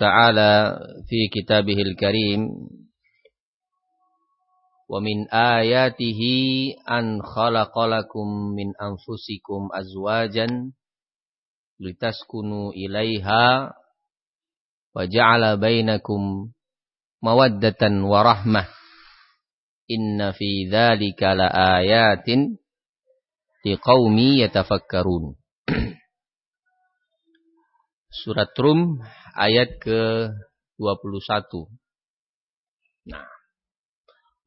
تعالى في كتابه الكريم ومن آياته أن خلق لكم من أنفسكم أزواجا لتسكنوا إليها وجعل بينكم مودة ورحمة إن في ذلك لآيات لقوم يتفكرون Surat Rum ayat ke-21. Nah,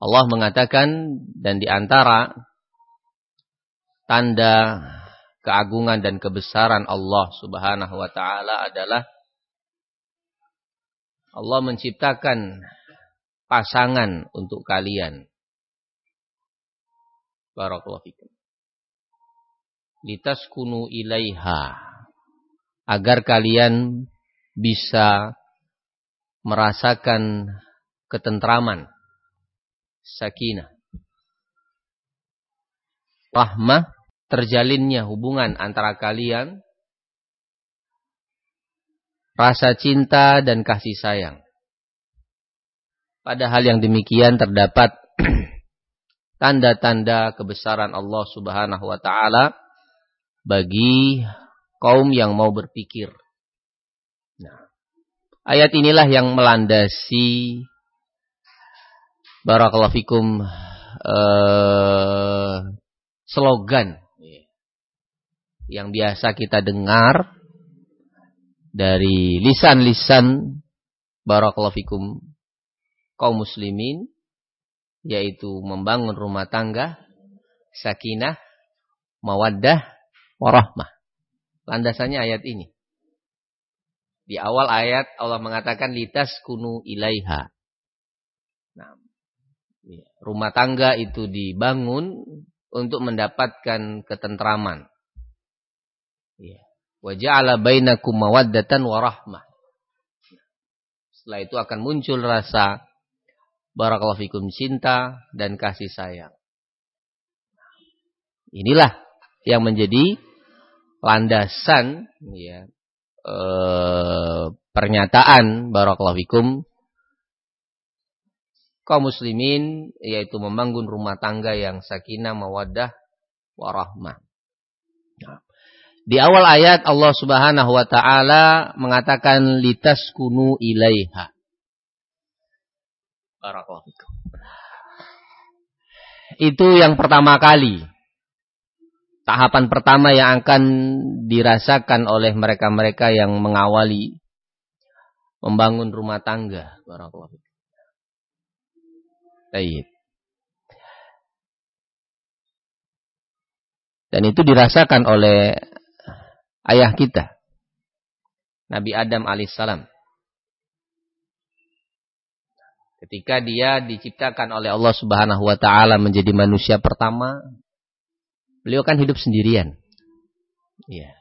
Allah mengatakan dan di antara tanda keagungan dan kebesaran Allah Subhanahu wa taala adalah Allah menciptakan pasangan untuk kalian. Barakallahu fikum. Litaskunu ilaiha agar kalian bisa merasakan ketentraman, sakinah, rahmah, terjalinnya hubungan antara kalian, rasa cinta dan kasih sayang. Padahal yang demikian terdapat tanda-tanda kebesaran Allah Subhanahu wa taala bagi kaum yang mau berpikir. Nah, ayat inilah yang melandasi barakallahu fikum eh, slogan yang biasa kita dengar dari lisan-lisan barakallahu fikum kaum muslimin yaitu membangun rumah tangga sakinah mawaddah warahmah Landasannya ayat ini. Di awal ayat Allah mengatakan litas kunu ilaiha. Nah, iya. rumah tangga itu dibangun untuk mendapatkan ketentraman. Ya. Waja'ala bainakum mawaddatan warahmah. Setelah itu akan muncul rasa barakallahu fikum cinta dan kasih sayang. Inilah yang menjadi landasan ya e, pernyataan barakallahu kaum muslimin yaitu membangun rumah tangga yang sakinah mawaddah warahmah. Nah, di awal ayat Allah Subhanahu wa taala mengatakan litaskunu ilaiha. Barakallahu. Itu yang pertama kali tahapan pertama yang akan dirasakan oleh mereka-mereka yang mengawali membangun rumah tangga. Barakallahu. Dan itu dirasakan oleh ayah kita. Nabi Adam alaihissalam. Ketika dia diciptakan oleh Allah Subhanahu wa taala menjadi manusia pertama, Beliau kan hidup sendirian. Ya.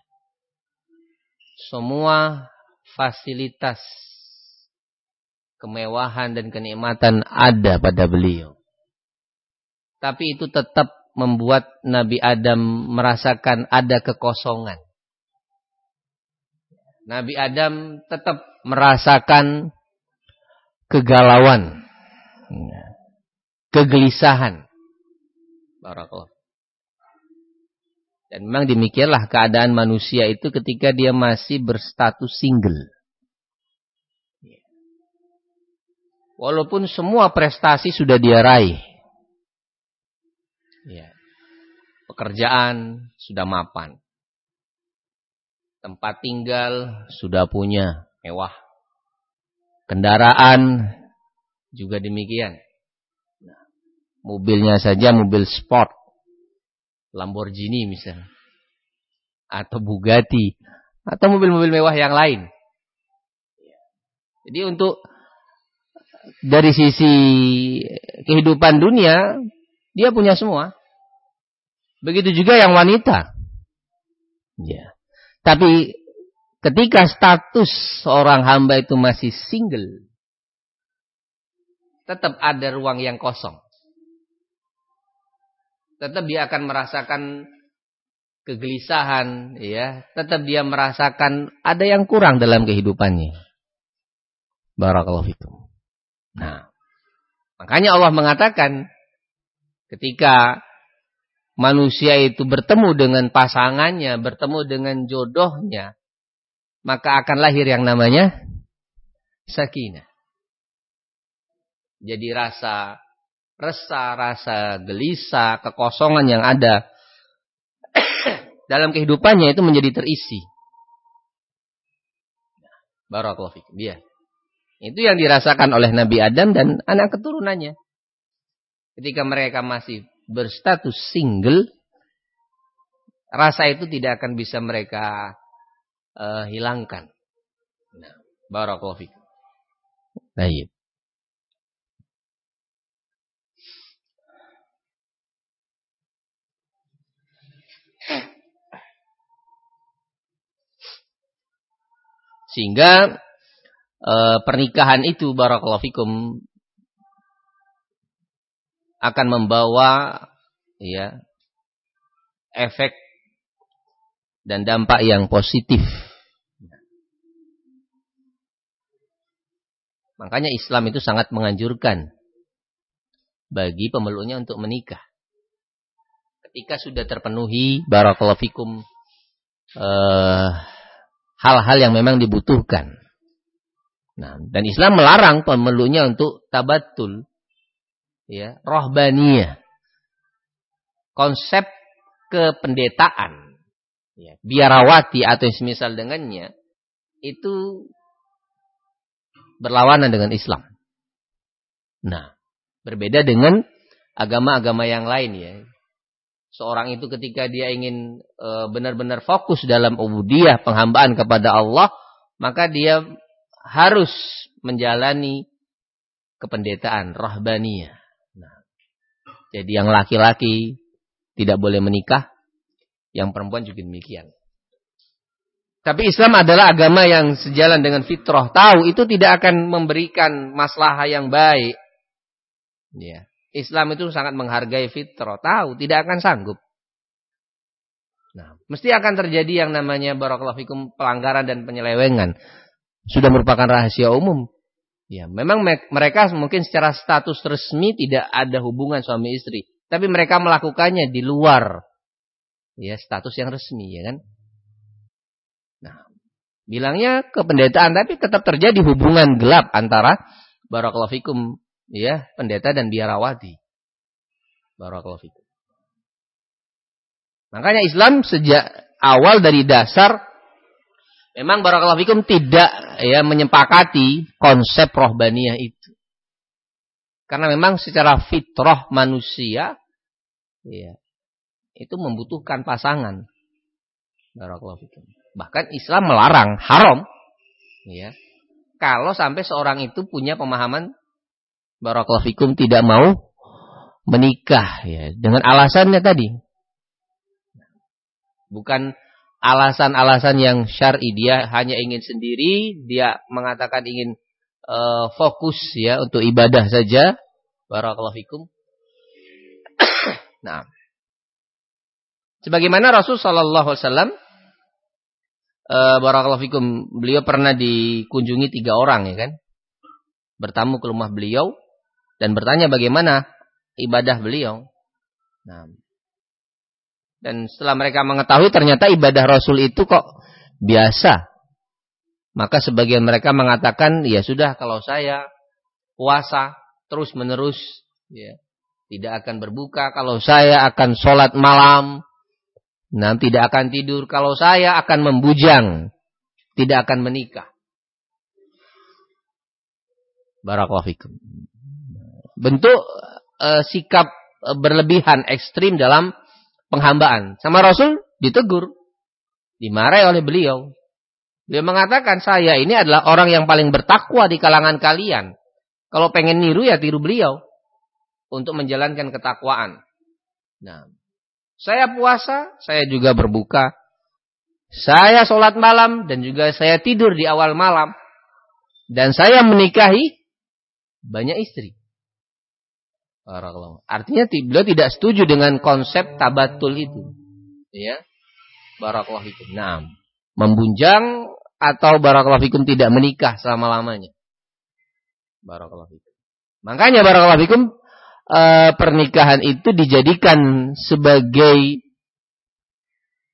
Semua fasilitas kemewahan dan kenikmatan ada pada beliau. Tapi itu tetap membuat Nabi Adam merasakan ada kekosongan. Nabi Adam tetap merasakan kegalauan, kegelisahan. Barakallah. Dan memang demikianlah keadaan manusia itu ketika dia masih berstatus single. Walaupun semua prestasi sudah dia raih. Ya. Pekerjaan sudah mapan. Tempat tinggal sudah punya mewah. Kendaraan juga demikian. Nah, mobilnya saja mobil sport. Lamborghini misalnya. Atau Bugatti. Atau mobil-mobil mewah yang lain. Jadi untuk dari sisi kehidupan dunia, dia punya semua. Begitu juga yang wanita. Ya. Tapi ketika status seorang hamba itu masih single, tetap ada ruang yang kosong tetap dia akan merasakan kegelisahan, ya. Tetap dia merasakan ada yang kurang dalam kehidupannya. Barakallahu fikum. Nah, makanya Allah mengatakan ketika manusia itu bertemu dengan pasangannya, bertemu dengan jodohnya, maka akan lahir yang namanya sakinah. Jadi rasa resah, rasa gelisah, kekosongan yang ada dalam kehidupannya itu menjadi terisi. Barakallahu fikum. Dia. Itu yang dirasakan oleh Nabi Adam dan anak keturunannya. Ketika mereka masih berstatus single, rasa itu tidak akan bisa mereka uh, hilangkan. Nah, barakallahu fikum. Baik. Sehingga e, pernikahan itu barakallahu fikum akan membawa ya efek dan dampak yang positif. Makanya Islam itu sangat menganjurkan bagi pemeluknya untuk menikah. Ketika sudah terpenuhi barakallahu fikum eh, hal-hal yang memang dibutuhkan. Nah, dan Islam melarang pemeluknya untuk tabatul. Ya, rohbaniyah. Konsep kependetaan. Ya, biarawati atau semisal dengannya. Itu berlawanan dengan Islam. Nah, berbeda dengan agama-agama yang lain ya seorang itu ketika dia ingin e, benar-benar fokus dalam ubudiyah penghambaan kepada Allah, maka dia harus menjalani kependetaan rahbaniyah. Nah, jadi yang laki-laki tidak boleh menikah, yang perempuan juga demikian. Tapi Islam adalah agama yang sejalan dengan fitrah. Tahu itu tidak akan memberikan masalah yang baik. Ya. Islam itu sangat menghargai fitrah. Tahu, tidak akan sanggup. Nah, mesti akan terjadi yang namanya barakallahu fikum pelanggaran dan penyelewengan. Sudah merupakan rahasia umum. Ya, memang mereka mungkin secara status resmi tidak ada hubungan suami istri, tapi mereka melakukannya di luar ya status yang resmi, ya kan? Nah, bilangnya kependetaan tapi tetap terjadi hubungan gelap antara barakallahu fikum ya, pendeta dan biarawati. Barakallahu. Makanya Islam sejak awal dari dasar memang barakallahu tidak ya menyepakati konsep rohbaniyah itu. Karena memang secara fitrah manusia ya itu membutuhkan pasangan. Barakallahu. Bahkan Islam melarang haram ya. Kalau sampai seorang itu punya pemahaman barakallahu tidak mau menikah ya dengan alasannya tadi. Bukan alasan-alasan yang syar'i dia hanya ingin sendiri, dia mengatakan ingin uh, fokus ya untuk ibadah saja. Barakallahu fikum. nah. Sebagaimana Rasul sallallahu alaihi wasallam uh, barakallahu fikum, beliau pernah dikunjungi tiga orang ya kan. Bertamu ke rumah beliau dan bertanya bagaimana ibadah beliau. Nah, dan setelah mereka mengetahui ternyata ibadah Rasul itu kok biasa. Maka sebagian mereka mengatakan, ya sudah kalau saya puasa terus menerus, ya, tidak akan berbuka. Kalau saya akan sholat malam, nah tidak akan tidur. Kalau saya akan membujang, tidak akan menikah. Barakallahu fikum bentuk uh, sikap uh, berlebihan ekstrim dalam penghambaan. Sama Rasul ditegur, dimarahi oleh beliau. Beliau mengatakan saya ini adalah orang yang paling bertakwa di kalangan kalian. Kalau pengen niru ya tiru beliau untuk menjalankan ketakwaan. Nah, saya puasa, saya juga berbuka. Saya sholat malam dan juga saya tidur di awal malam. Dan saya menikahi banyak istri. Barakallahu. Artinya beliau tidak setuju dengan konsep tabatul itu. Ya. Barakallahu fikum. Nah, membunjang atau barakallahu fikum tidak menikah selama-lamanya. Barakallahu fikum. Makanya barakallahu fikum uh, pernikahan itu dijadikan sebagai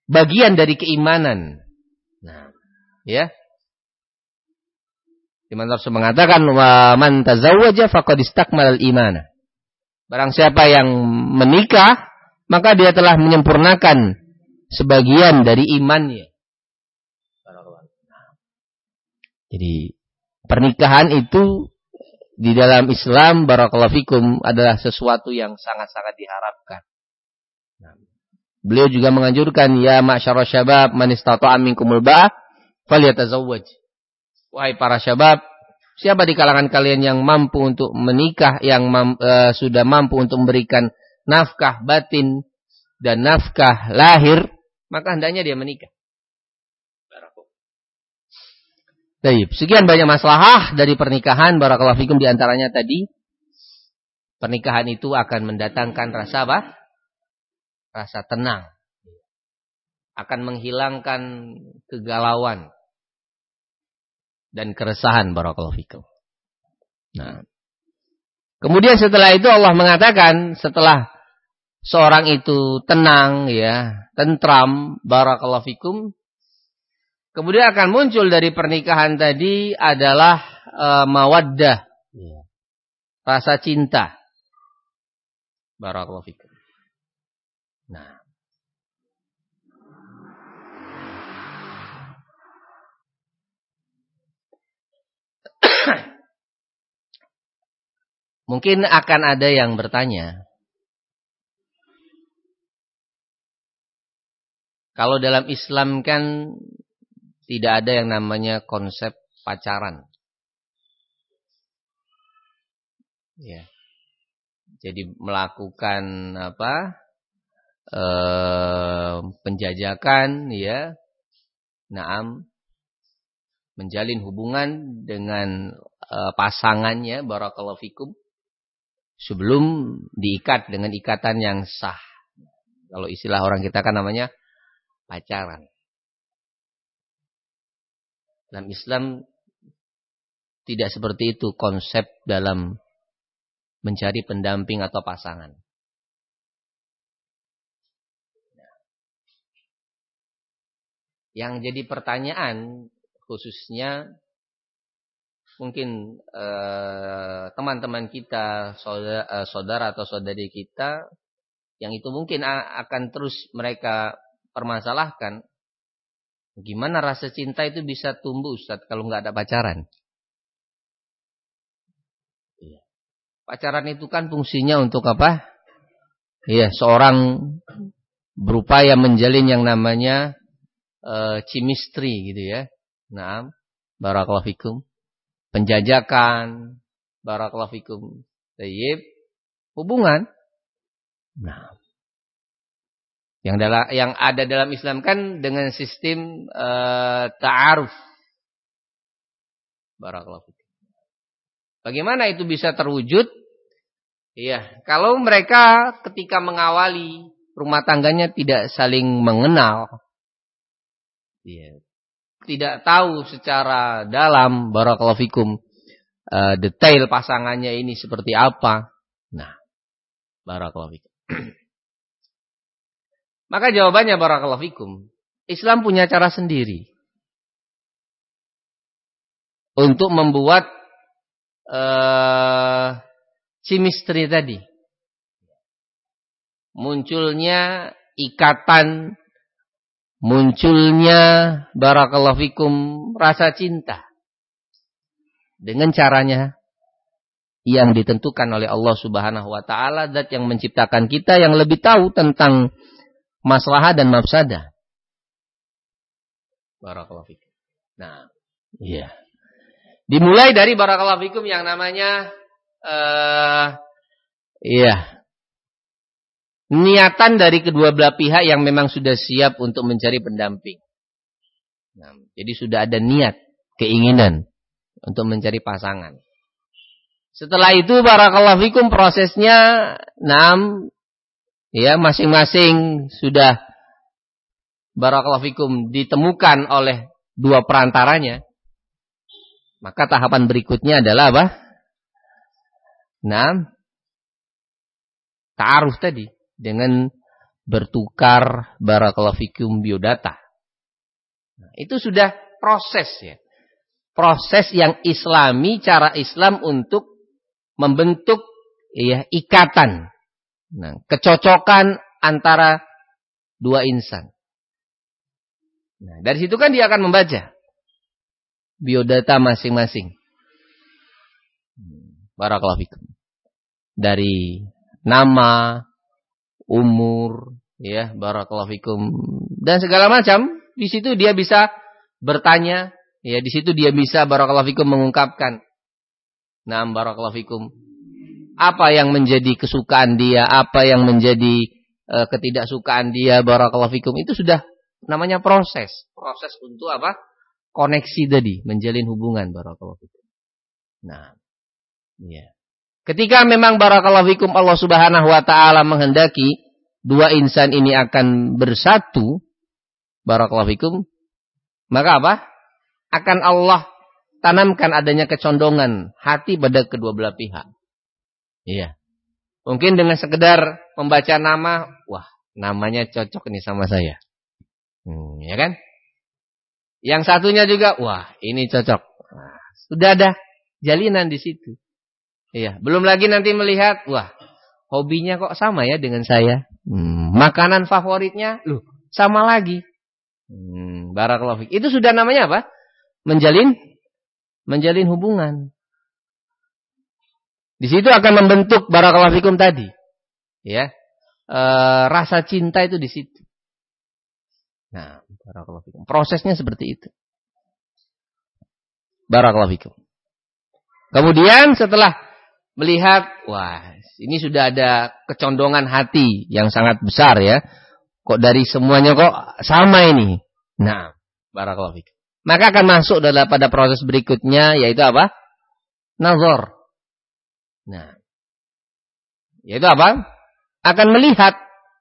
bagian dari keimanan. Nah, ya. Di mana Rasul mengatakan wa man tazawwaja faqad istakmalal imana. Barang siapa yang menikah, maka dia telah menyempurnakan sebagian dari imannya. Jadi pernikahan itu di dalam Islam barakallahu fikum adalah sesuatu yang sangat-sangat diharapkan. Nah, beliau juga menganjurkan ya masyarakat syabab man istata'a minkumul ba'ah falyatazawwaj. Wahai para syabab, siapa di kalangan kalian yang mampu untuk menikah, yang mam, uh, sudah mampu untuk memberikan nafkah batin dan nafkah lahir, maka hendaknya dia menikah. Baik, sekian banyak masalah dari pernikahan barakallahu fikum di antaranya tadi pernikahan itu akan mendatangkan rasa apa? Rasa tenang. Akan menghilangkan kegalauan dan keresahan barakallahu fikum. Nah, kemudian setelah itu Allah mengatakan setelah seorang itu tenang ya, tentram barakallahu fikum, Kemudian akan muncul dari pernikahan tadi adalah e, mawaddah. Ya. Rasa cinta. Barakallahu fikum. Nah. Mungkin akan ada yang bertanya. Kalau dalam Islam kan tidak ada yang namanya konsep pacaran. Ya. Jadi melakukan apa? Eh, penjajakan ya. Naam menjalin hubungan dengan eh, pasangannya barakallahu fikum sebelum diikat dengan ikatan yang sah. Kalau istilah orang kita kan namanya pacaran. Dalam Islam tidak seperti itu konsep dalam mencari pendamping atau pasangan. Yang jadi pertanyaan khususnya mungkin eh, teman-teman eh, kita, saudara, eh, saudara atau saudari kita yang itu mungkin akan terus mereka permasalahkan Gimana rasa cinta itu bisa tumbuh Ustaz kalau nggak ada pacaran? Iya. Pacaran itu kan fungsinya untuk apa? Iya, seorang berupaya menjalin yang namanya uh, chemistry gitu ya. Nah, barakallahu fikum. Penjajakan, barakallahu fikum. Tayyib, hubungan. Nah, yang dalam yang ada dalam Islam kan dengan sistem uh, ta'aruf. Barakallahu Bagaimana itu bisa terwujud? Iya, kalau mereka ketika mengawali rumah tangganya tidak saling mengenal. Iya. Tidak tahu secara dalam barakallahu fikum uh, detail pasangannya ini seperti apa. Nah, barakallahu fikum. Maka jawabannya barakallahu fikum. Islam punya cara sendiri. Untuk membuat uh, chemistry tadi. Munculnya ikatan. Munculnya barakallahu fikum rasa cinta. Dengan caranya yang ditentukan oleh Allah Subhanahu wa taala zat yang menciptakan kita yang lebih tahu tentang maslahah dan mafsadah. Barakallahu fikum. Nah, iya. Dimulai dari barakallahu fikum yang namanya uh, iya. Niatan dari kedua belah pihak yang memang sudah siap untuk mencari pendamping. Nah, jadi sudah ada niat, keinginan untuk mencari pasangan. Setelah itu barakallahu fikum prosesnya enam ya masing-masing sudah barakallahu fikum ditemukan oleh dua perantaranya, maka tahapan berikutnya adalah apa? Nah, ta'aruf tadi dengan bertukar barakallahu fikum biodata. Nah, itu sudah proses ya. Proses yang islami, cara Islam untuk membentuk ya ikatan. Nah, kecocokan antara dua insan. Nah, dari situ kan dia akan membaca biodata masing-masing. Barakallahu. Dari nama, umur, ya, barakallahu fikum dan segala macam. Di situ dia bisa bertanya, ya, di situ dia bisa barakallahu fikum mengungkapkan. Nah, barakallahu fikum. Apa yang menjadi kesukaan dia, apa yang menjadi uh, ketidaksukaan dia, barakallahu fikum itu sudah namanya proses. Proses untuk apa? Koneksi tadi, menjalin hubungan barakallahu fikum. Nah, ya. Ketika memang barakallahu fikum Allah Subhanahu wa taala menghendaki dua insan ini akan bersatu, barakallahu fikum, maka apa? Akan Allah tanamkan adanya kecondongan hati pada kedua belah pihak. Iya. Mungkin dengan sekedar membaca nama, wah, namanya cocok nih sama saya. Hmm, ya kan? Yang satunya juga, wah ini cocok. Nah, sudah ada jalinan di situ. Iya, belum lagi nanti melihat, wah hobinya kok sama ya dengan saya. Hmm, makanan favoritnya, loh sama lagi. Hmm, barakallahu Itu sudah namanya apa? Menjalin menjalin hubungan. Di situ akan membentuk barakallahu fikum tadi. Ya. E, rasa cinta itu di situ. Nah, barakallahu fikum. Prosesnya seperti itu. Barakallahu fikum. Kemudian setelah melihat, wah, ini sudah ada kecondongan hati yang sangat besar ya. Kok dari semuanya kok sama ini? Nah, barakallahu. Maka akan masuk dalam pada proses berikutnya yaitu apa? Nazar. Nah, yaitu apa? Akan melihat.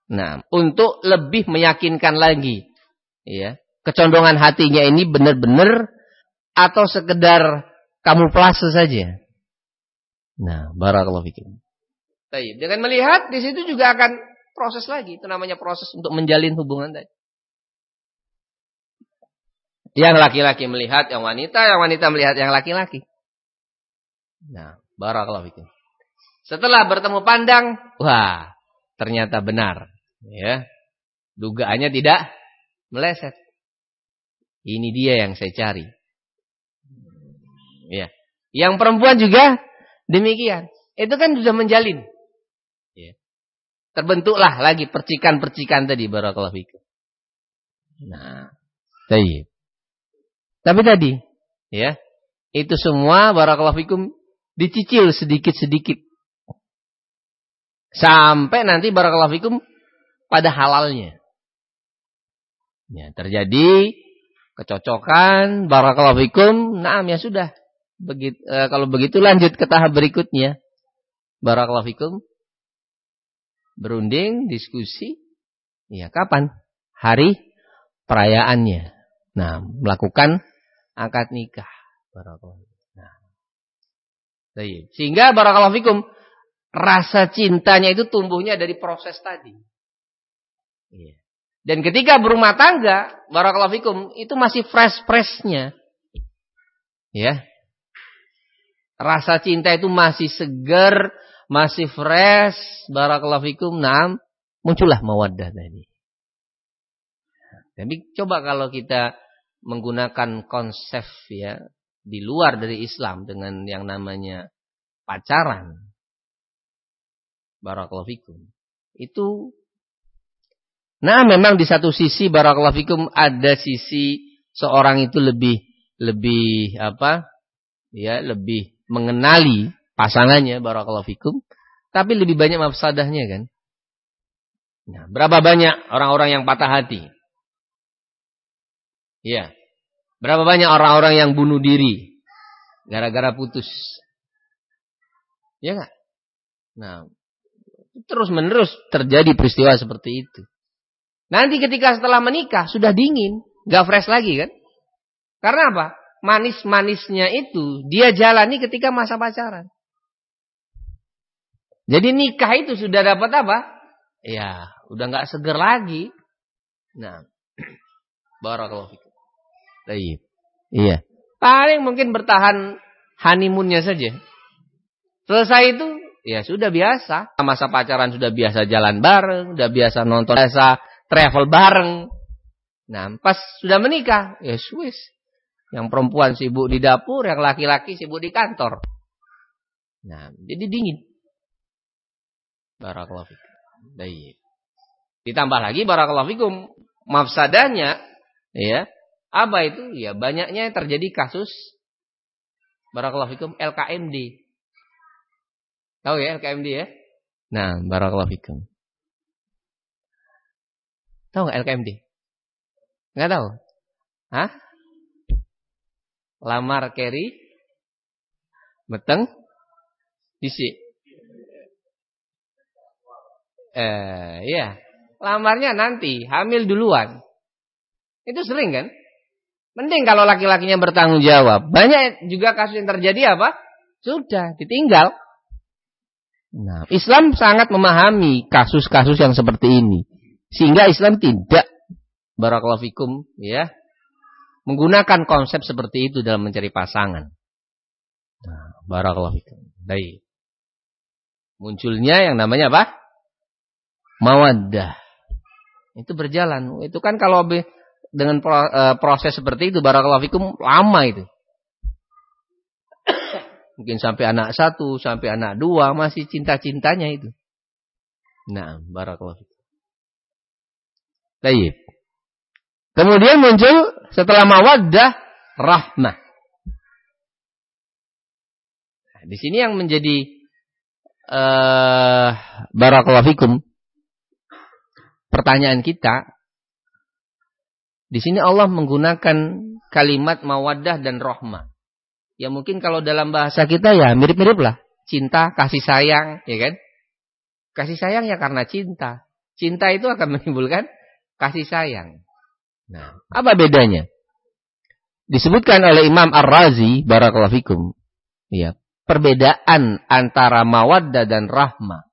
Nah, untuk lebih meyakinkan lagi ya kecondongan hatinya ini benar-benar atau sekedar kamuflase saja. Nah, barakallahu fikum. Baik, dengan melihat di situ juga akan proses lagi, itu namanya proses untuk menjalin hubungan tadi. Yang laki-laki melihat yang wanita, yang wanita melihat yang laki-laki. Nah, barakallahu fikum. Setelah bertemu pandang, wah, ternyata benar, ya. Dugaannya tidak meleset. Ini dia yang saya cari. Ya. Yang perempuan juga demikian. Itu kan sudah menjalin. Ya. Terbentuklah lagi percikan-percikan tadi barakallahu fikum. Nah, baik. Tapi tadi, ya, itu semua barakallahu fikum dicicil sedikit-sedikit. Sampai nanti barakallahu fikum pada halalnya. Ya, terjadi kecocokan, barakallahu fikum, nah ya sudah. Begitu, e, kalau begitu lanjut ke tahap berikutnya. Barakallahu fikum. Berunding, diskusi. Ya, kapan? Hari perayaannya. Nah, melakukan akad nikah. Barakallahu Nah. Sehingga barakallahu fikum rasa cintanya itu tumbuhnya dari proses tadi. Iya. Dan ketika berumah tangga, barakallahu fikum, itu masih fresh-freshnya. Ya. Rasa cinta itu masih segar, masih fresh, barakallahu fikum. Nah, muncullah mawaddah tadi. Tapi coba kalau kita menggunakan konsep ya di luar dari Islam dengan yang namanya pacaran. Barakallahu fikum. Itu Nah, memang di satu sisi barakallahu fikum ada sisi seorang itu lebih lebih apa? Ya, lebih mengenali pasangannya barakallahu fikum, tapi lebih banyak mafsadahnya kan. Nah, berapa banyak orang-orang yang patah hati? Ya. Berapa banyak orang-orang yang bunuh diri gara-gara putus? Ya enggak? Nah, terus-menerus terjadi peristiwa seperti itu. Nanti ketika setelah menikah sudah dingin, gak fresh lagi kan? Karena apa? Manis-manisnya itu dia jalani ketika masa pacaran. Jadi nikah itu sudah dapat apa? Ya, udah nggak seger lagi. Nah, barakallahu fikum. Baik. Iya. Paling mungkin bertahan honeymoonnya saja. Selesai itu ya sudah biasa. Masa pacaran sudah biasa jalan bareng, sudah biasa nonton, biasa travel bareng. Nah, pas sudah menikah, ya Swiss. Yang perempuan sibuk di dapur, yang laki-laki sibuk di kantor. Nah, jadi dingin. Barakallahu fikum. Baik. Ditambah lagi barakallahu fikum mafsadanya ya. Apa itu? Ya banyaknya terjadi kasus barakallahu fikum LKMD. Tahu ya LKMD ya? Nah, barakallahu fikum. Tahu nggak LKMD? Nggak tahu? Hah? Lamar Kerry Beteng Disi Eh, iya. Lamarnya nanti, hamil duluan. Itu sering kan? Mending kalau laki-lakinya bertanggung jawab. Banyak juga kasus yang terjadi apa? Sudah, ditinggal. Nah, Islam sangat memahami kasus-kasus yang seperti ini. Sehingga Islam tidak barakallahu ya, menggunakan konsep seperti itu dalam mencari pasangan. Nah, barakallahu fikum. Baik. Munculnya yang namanya apa? Mawaddah. Itu berjalan. Itu kan kalau dengan e, proses seperti itu barakallahu fikum lama itu. Mungkin sampai anak satu, sampai anak dua, masih cinta-cintanya itu. Nah, barakallahu Baik. Kemudian muncul setelah mawaddah rahmah. Nah, di sini yang menjadi uh, barakallahu fikum pertanyaan kita di sini Allah menggunakan kalimat mawaddah dan rahmah. Ya mungkin kalau dalam bahasa kita ya mirip-mirip lah. Cinta, kasih sayang, ya kan? Kasih sayang ya karena cinta. Cinta itu akan menimbulkan kasih sayang. Nah, apa bedanya? Disebutkan oleh Imam Ar-Razi barakallahu fikum, ya, perbedaan antara mawaddah dan rahmah.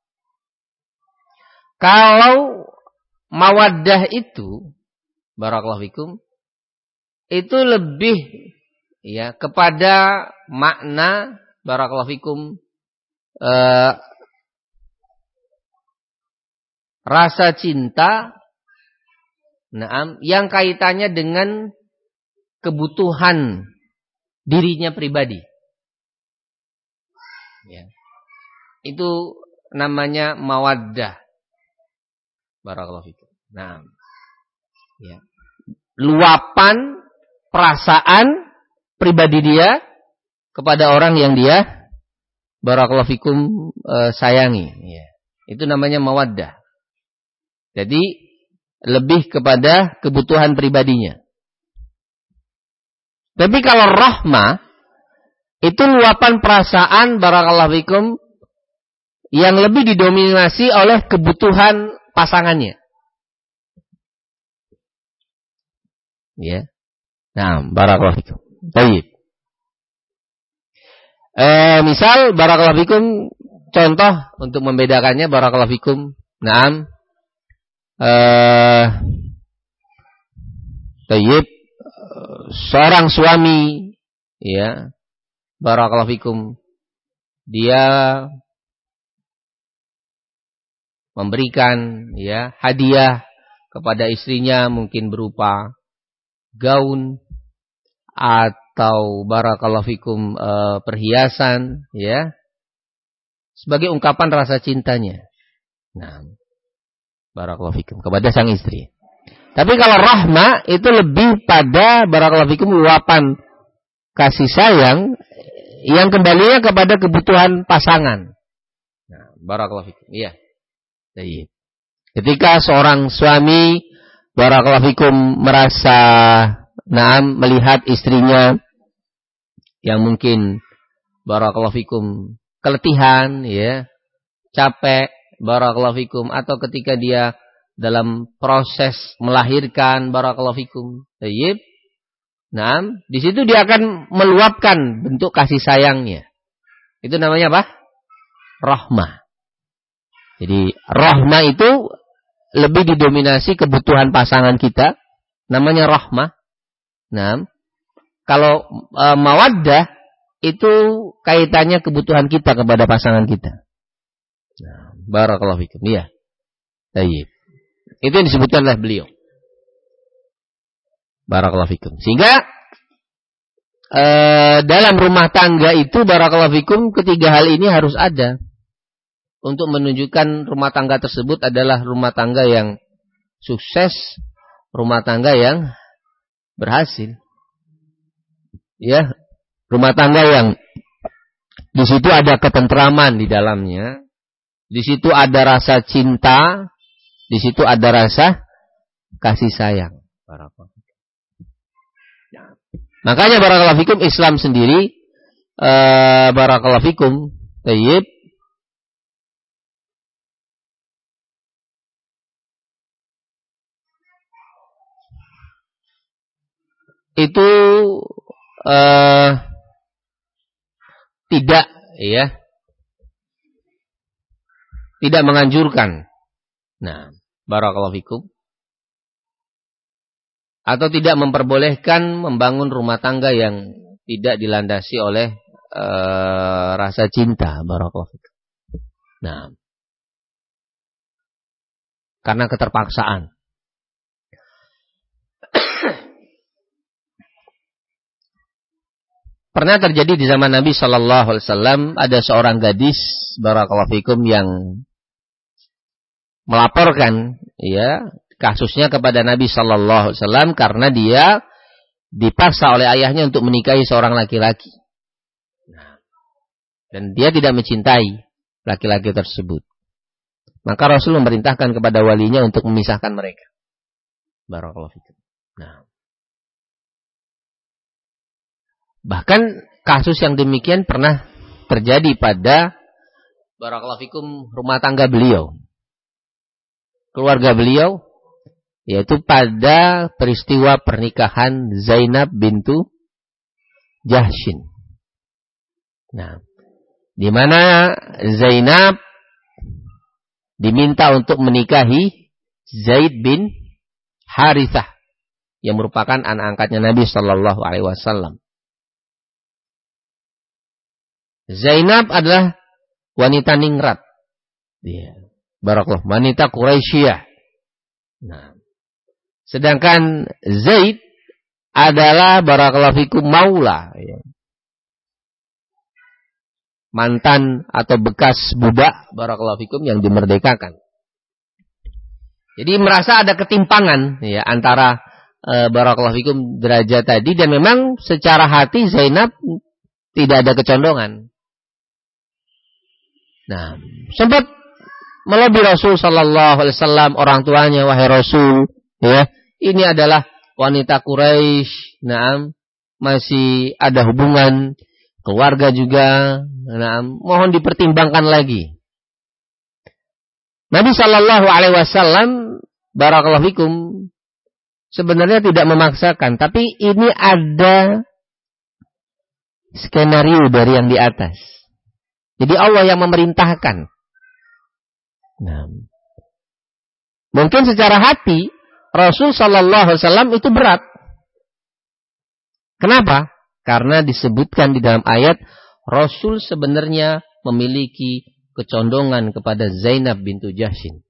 Kalau mawaddah itu barakallahu fikum itu lebih ya kepada makna barakallahu fikum eh, rasa cinta nah, yang kaitannya dengan kebutuhan dirinya pribadi. Ya. Itu namanya mawaddah. Barakallahu fikum. Nah, ya. Luapan perasaan pribadi dia kepada orang yang dia barakallahu fikum e, sayangi ya. Itu namanya mawaddah. Jadi lebih kepada kebutuhan pribadinya. Tapi kalau rahmah itu luapan perasaan barakallahu fikum yang lebih didominasi oleh kebutuhan pasangannya. Ya. Nah, barakallahu fikum. Baik. Eh, misal barakallahu fikum contoh untuk membedakannya barakallahu fikum. Naam. Eh Tayyib seorang suami ya barakallahu fikum dia memberikan ya hadiah kepada istrinya mungkin berupa gaun atau barakallahu fikum e, perhiasan ya sebagai ungkapan rasa cintanya. Nah, barakallahu kepada sang istri. Tapi kalau rahma itu lebih pada barakallahu luapan kasih sayang yang kembalinya kepada kebutuhan pasangan. Nah, barakallahu. Iya. Baik. Ketika seorang suami barakallahu merasa nah melihat istrinya yang mungkin barakallahu keletihan ya, capek barakallahu fikum atau ketika dia dalam proses melahirkan barakallahu fikum. Tayyib. Nah, di situ dia akan meluapkan bentuk kasih sayangnya. Itu namanya apa? Rahmah. Jadi rahmah itu lebih didominasi kebutuhan pasangan kita, namanya rahmah. Nah, kalau e, mawaddah itu kaitannya kebutuhan kita kepada pasangan kita. Barakallahu fikum. Iya. Baik. Itu yang disebutkan oleh beliau. Barakallahu fikum. Sehingga e, dalam rumah tangga itu barakallahu fikum ketiga hal ini harus ada untuk menunjukkan rumah tangga tersebut adalah rumah tangga yang sukses, rumah tangga yang berhasil. Ya, rumah tangga yang di situ ada ketentraman di dalamnya, di situ ada rasa cinta, di situ ada rasa kasih sayang. Makanya barakallahu fikum Islam sendiri uh, barakallahu fikum tayyib itu uh, tidak ya tidak menganjurkan. Nah, barakallahu fikum. Atau tidak memperbolehkan membangun rumah tangga yang tidak dilandasi oleh uh, rasa cinta, barakallahu fikum. Nah, karena keterpaksaan. Pernah terjadi di zaman Nabi Shallallahu Alaihi Wasallam ada seorang gadis barakallahu fikum yang melaporkan ya kasusnya kepada Nabi Shallallahu Alaihi Wasallam karena dia dipaksa oleh ayahnya untuk menikahi seorang laki-laki nah, dan dia tidak mencintai laki-laki tersebut. Maka Rasul memerintahkan kepada walinya untuk memisahkan mereka. Barakallahu fikum. Nah, Bahkan kasus yang demikian pernah terjadi pada barakallahu fikum rumah tangga beliau. Keluarga beliau yaitu pada peristiwa pernikahan Zainab bintu Jahshin. Nah, di mana Zainab diminta untuk menikahi Zaid bin Harithah yang merupakan anak angkatnya Nabi Shallallahu Alaihi Wasallam. Zainab adalah wanita ningrat. Ya. Barakallah. Wanita Quraisyah. Nah. Sedangkan Zaid adalah barakallahu fikum maula. Ya. Mantan atau bekas budak barakallahu fikum yang dimerdekakan. Jadi merasa ada ketimpangan ya antara e, barakallahu fikum derajat tadi dan memang secara hati Zainab tidak ada kecondongan. Nah, sempat melobi Rasul Sallallahu Alaihi Wasallam orang tuanya wahai Rasul, ya ini adalah wanita Quraisy, nah masih ada hubungan keluarga juga, nah mohon dipertimbangkan lagi. Nabi Shallallahu Alaihi Wasallam barakallahu fikum sebenarnya tidak memaksakan, tapi ini ada skenario dari yang di atas. Jadi Allah yang memerintahkan. Nah, mungkin secara hati Rasul Shallallahu Alaihi Wasallam itu berat. Kenapa? Karena disebutkan di dalam ayat Rasul sebenarnya memiliki kecondongan kepada Zainab bintu Jahshin.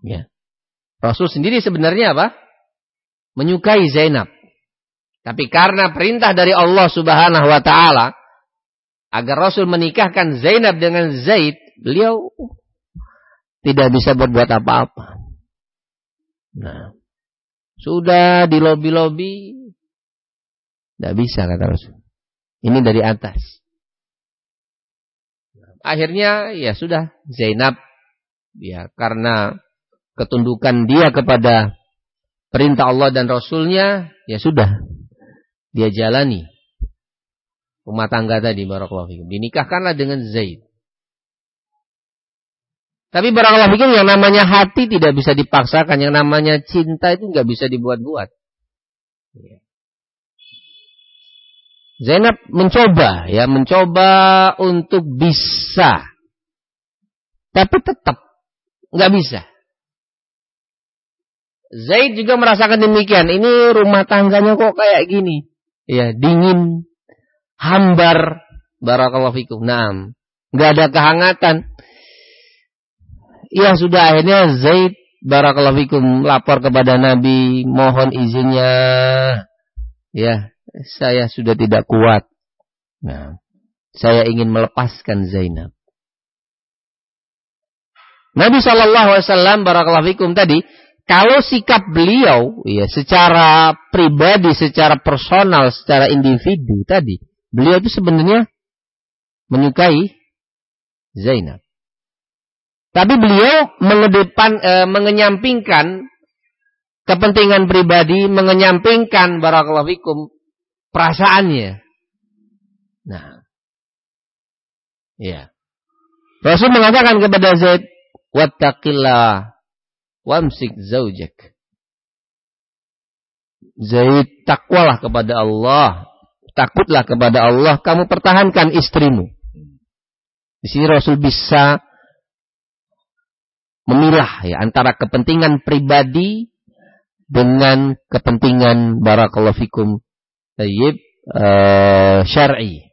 Ya. Rasul sendiri sebenarnya apa? Menyukai Zainab. Tapi karena perintah dari Allah Subhanahu wa taala, agar Rasul menikahkan Zainab dengan Zaid, beliau tidak bisa berbuat apa-apa. Nah, sudah di lobi-lobi, tidak bisa kata Rasul. Ini dari atas. Akhirnya ya sudah Zainab ya karena ketundukan dia kepada perintah Allah dan Rasulnya ya sudah dia jalani rumah tangga tadi barakallahu fikum. Dinikahkanlah dengan Zaid. Tapi barakallahu fikum yang namanya hati tidak bisa dipaksakan, yang namanya cinta itu nggak bisa dibuat-buat. Iya. Zainab mencoba ya, mencoba untuk bisa Tapi tetap nggak bisa. Zaid juga merasakan demikian. Ini rumah tangganya kok kayak gini. Ya, dingin, hambar, barakallahu fikum. Naam. Nggak ada kehangatan. Ya sudah akhirnya Zaid barakallahu fikum lapor kepada Nabi, mohon izinnya. Ya, saya sudah tidak kuat. Nah, saya ingin melepaskan Zainab. Nabi Shallallahu Alaihi Wasallam barakallahu fikum tadi, kalau sikap beliau, ya secara pribadi, secara personal, secara individu tadi, beliau itu sebenarnya menyukai Zainab. Tapi beliau mengedepan, e, mengenyampingkan kepentingan pribadi, mengenyampingkan barakallahu fikum perasaannya. Nah, ya. Rasul mengatakan kepada Zaid, wattaqillah wamsik zaujak. Zaid takwalah kepada Allah, takutlah kepada Allah, kamu pertahankan istrimu. Di sini Rasul bisa memilah ya antara kepentingan pribadi dengan kepentingan barakallahu fikum tayyib uh, syar'i.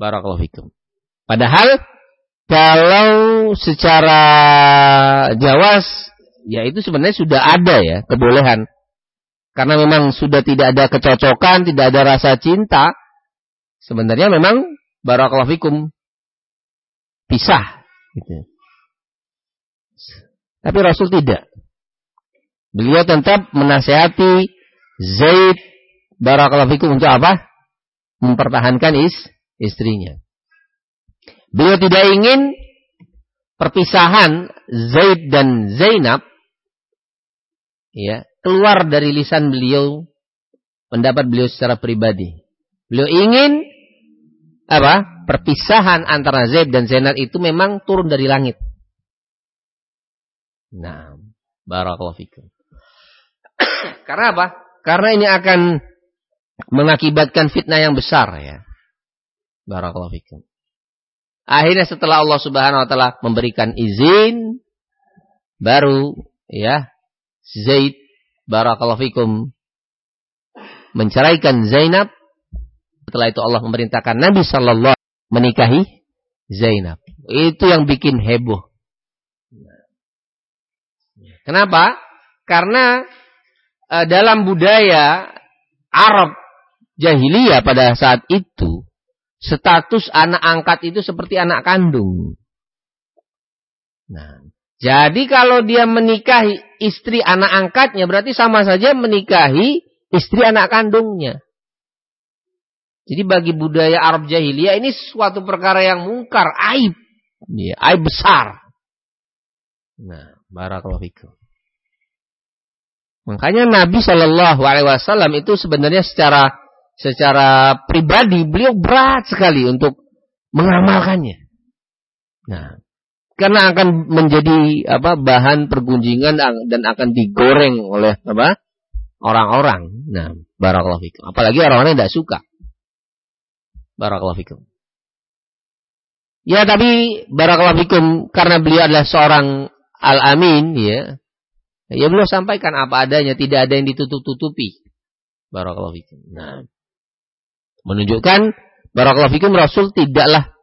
Barakallahu fikum. Padahal kalau secara jawas, ya itu sebenarnya sudah ada ya kebolehan. Karena memang sudah tidak ada kecocokan, tidak ada rasa cinta. Sebenarnya memang barakallahu fikum pisah. Gitu. Tapi Rasul tidak. Beliau tetap menasehati Zaid barakallahu fikum untuk apa? Mempertahankan is, istrinya. Beliau tidak ingin perpisahan Zaid dan Zainab ya, keluar dari lisan beliau, pendapat beliau secara pribadi. Beliau ingin apa? Perpisahan antara Zaid dan Zainab itu memang turun dari langit. Nah, barakallahu fikum. Karena apa? Karena ini akan mengakibatkan fitnah yang besar ya. Barakallahu fikum. Akhirnya setelah Allah Subhanahu wa taala memberikan izin baru ya Zaid barakallahu fikum menceraikan Zainab. Setelah itu Allah memerintahkan Nabi sallallahu menikahi Zainab. Itu yang bikin heboh. Kenapa? Karena e, dalam budaya Arab jahiliyah pada saat itu status anak angkat itu seperti anak kandung. Nah, jadi kalau dia menikahi istri anak angkatnya berarti sama saja menikahi istri anak kandungnya. Jadi bagi budaya Arab jahiliyah ini suatu perkara yang mungkar, aib. Ya, aib besar. Nah, barakallahu fikum. Makanya Nabi Shallallahu Alaihi Wasallam itu sebenarnya secara secara pribadi beliau berat sekali untuk mengamalkannya. Nah, karena akan menjadi apa bahan pergunjingan dan akan digoreng oleh apa orang-orang. Nah, barakallahu fikum. Apalagi orang-orang yang tidak suka. Barakallahu fikum. Ya, tapi barakallahu fikum karena beliau adalah seorang al-amin ya. Ya beliau sampaikan apa adanya, tidak ada yang ditutup-tutupi. Barakallahu fikum. Nah, Menunjukkan barakallahu fikum Rasul tidaklah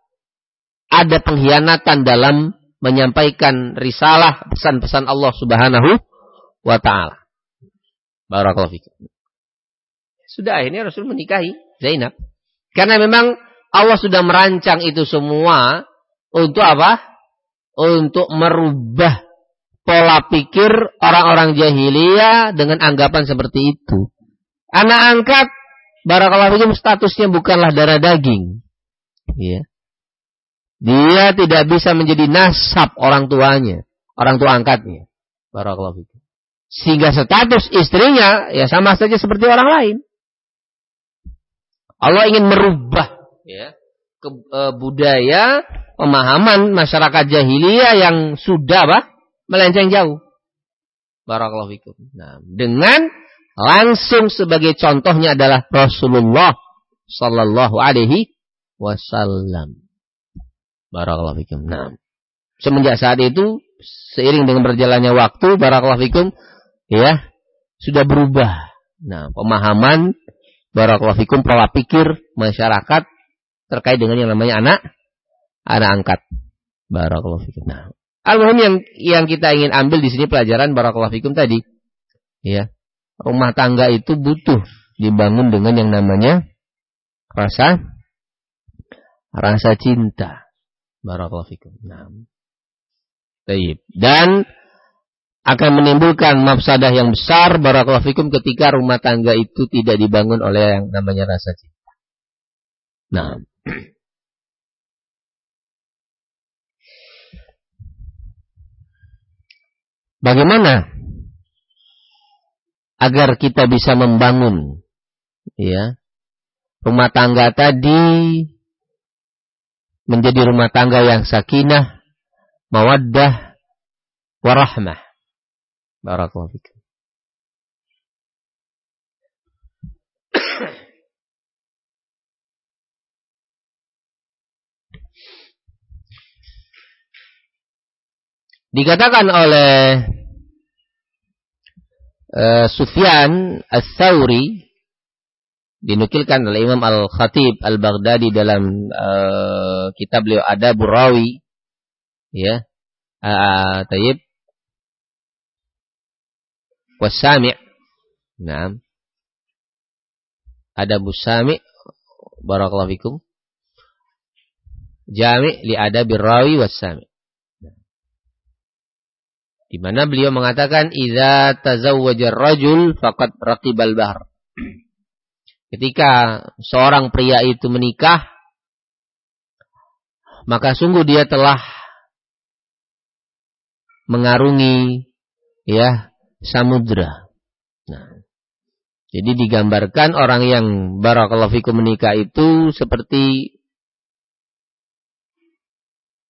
ada pengkhianatan dalam menyampaikan risalah pesan-pesan Allah Subhanahu wa taala. Barakallahu fikum. Sudah akhirnya Rasul menikahi Zainab. Karena memang Allah sudah merancang itu semua untuk apa? Untuk merubah pola pikir orang-orang jahiliyah dengan anggapan seperti itu. Anak angkat Barakallahu fikum statusnya bukanlah darah daging. Ya. Dia tidak bisa menjadi nasab orang tuanya, orang tua angkatnya. Barakallahu fikum. Sehingga status istrinya ya sama saja seperti orang lain. Allah ingin merubah ya, ke, e, budaya pemahaman masyarakat jahiliyah yang sudah bah, melenceng jauh. Barakallahu fikum. Nah, dengan Langsung sebagai contohnya adalah Rasulullah Sallallahu Alaihi Wasallam. Barakallahu fikum. Nah, semenjak saat itu seiring dengan berjalannya waktu, barakallahu fikum, ya, sudah berubah. Nah, pemahaman barakallahu fikum pola pikir masyarakat terkait dengan yang namanya anak anak angkat. Barakallahu fikum. Nah, al yang yang kita ingin ambil di sini pelajaran barakallahu fikum tadi. Ya. Rumah tangga itu butuh dibangun dengan yang namanya rasa rasa cinta. Barakallahu fikum. Nah. Taib. Dan akan menimbulkan mafsadah yang besar barakallahu fikum ketika rumah tangga itu tidak dibangun oleh yang namanya rasa cinta. Nah. Bagaimana agar kita bisa membangun ya rumah tangga tadi menjadi rumah tangga yang sakinah, mawaddah, warahmah. Barakallahu. Dikatakan oleh uh, Sufyan Ats-Tsauri dinukilkan oleh Imam Al-Khatib Al-Baghdadi dalam uh, kitab beliau Adabur Rawi. Ya. Uh, tayyib. Wasami' nah ada busami' barakallahu fikum. Jami' li adabir rawi wasami' di mana beliau mengatakan idza tazawwaja rajul faqad raqibal bahr ketika seorang pria itu menikah maka sungguh dia telah mengarungi ya samudra. Nah, jadi digambarkan orang yang barakallahu fikum menikah itu seperti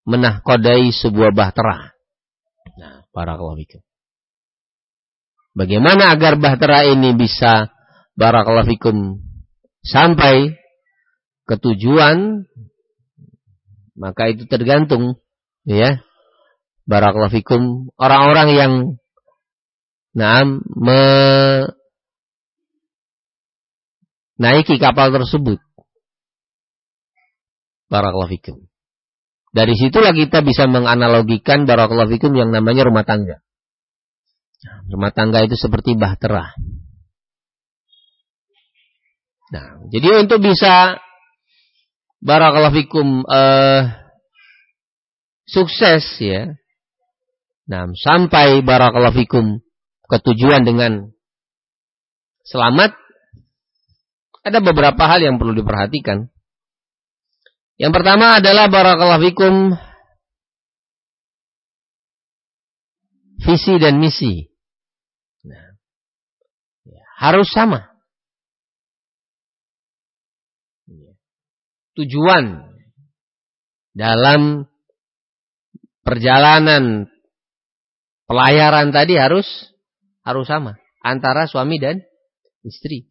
menahkodai sebuah bahtera. Nah, barakallahu fikum. Bagaimana agar bahtera ini bisa barakallahu fikum sampai ke tujuan maka itu tergantung ya barakallahu fikum orang-orang yang nah, menaiki kapal tersebut. Barakallahu fikum. Dari situlah kita bisa menganalogikan barakallahu fikum yang namanya rumah tangga. Rumah tangga itu seperti bahtera. Nah, jadi untuk bisa barakallahu fikum uh, sukses ya. Nah, sampai barakallahu fikum ketujuan dengan selamat, ada beberapa hal yang perlu diperhatikan. Yang pertama adalah barakallahu fikum visi dan misi. Nah, ya, harus sama. Tujuan dalam perjalanan pelayaran tadi harus harus sama antara suami dan istri.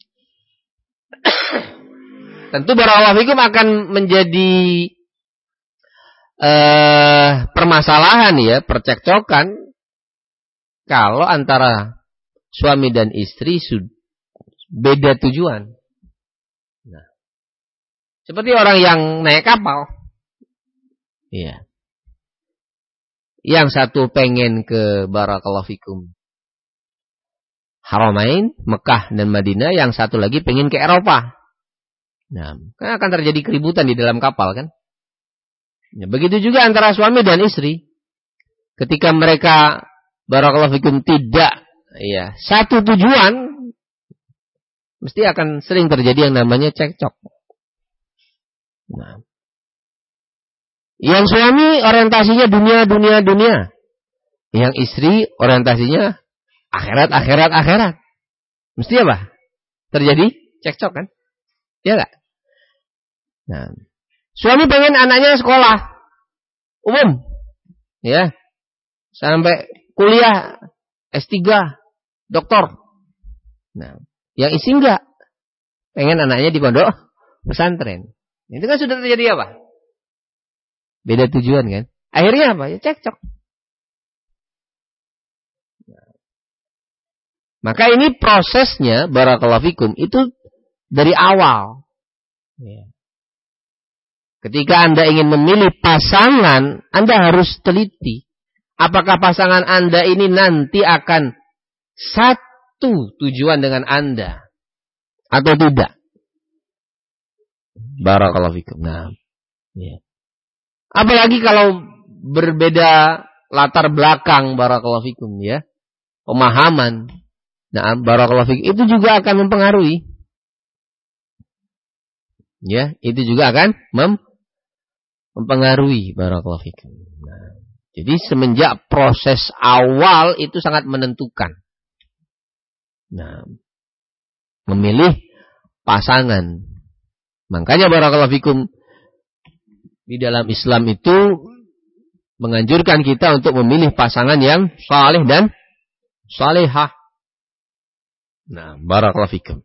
Tentu barakallahu fikum akan menjadi uh, permasalahan ya, percekcokan kalau antara suami dan istri beda tujuan. Seperti orang yang naik kapal. Iya. Yang satu pengen ke barakallahu fikum Haramain, Mekah dan Madinah, yang satu lagi pengen ke Eropa. Nah, kan akan terjadi keributan di dalam kapal kan? Ya, begitu juga antara suami dan istri. Ketika mereka barakallahu fikum tidak ya, satu tujuan mesti akan sering terjadi yang namanya cekcok. Nah. Yang suami orientasinya dunia, dunia, dunia. Yang istri orientasinya Akhirat, akhirat, akhirat. Mesti apa? Terjadi cekcok kan? Iya gak? Nah, suami pengen anaknya sekolah umum, ya, sampai kuliah S3, doktor. Nah, yang isi enggak, pengen anaknya di pondok pesantren. Itu kan sudah terjadi apa? Beda tujuan kan? Akhirnya apa? Ya cekcok. Maka ini prosesnya barakallahu fikum itu dari awal. Ya. Ketika Anda ingin memilih pasangan, Anda harus teliti. Apakah pasangan Anda ini nanti akan satu tujuan dengan Anda atau tidak? Barakallahu fikum. Nah, ya. Apalagi kalau berbeda latar belakang barakallahu fikum ya. Pemahaman. Nah, barakallahu fikum itu juga akan mempengaruhi. Ya, itu juga akan mem mempengaruhi barakallahu fikum. Nah, jadi semenjak proses awal itu sangat menentukan. Nah, memilih pasangan. Makanya barakallahu fikum di dalam Islam itu menganjurkan kita untuk memilih pasangan yang saleh dan salehah. Nah, barakallahu fikum.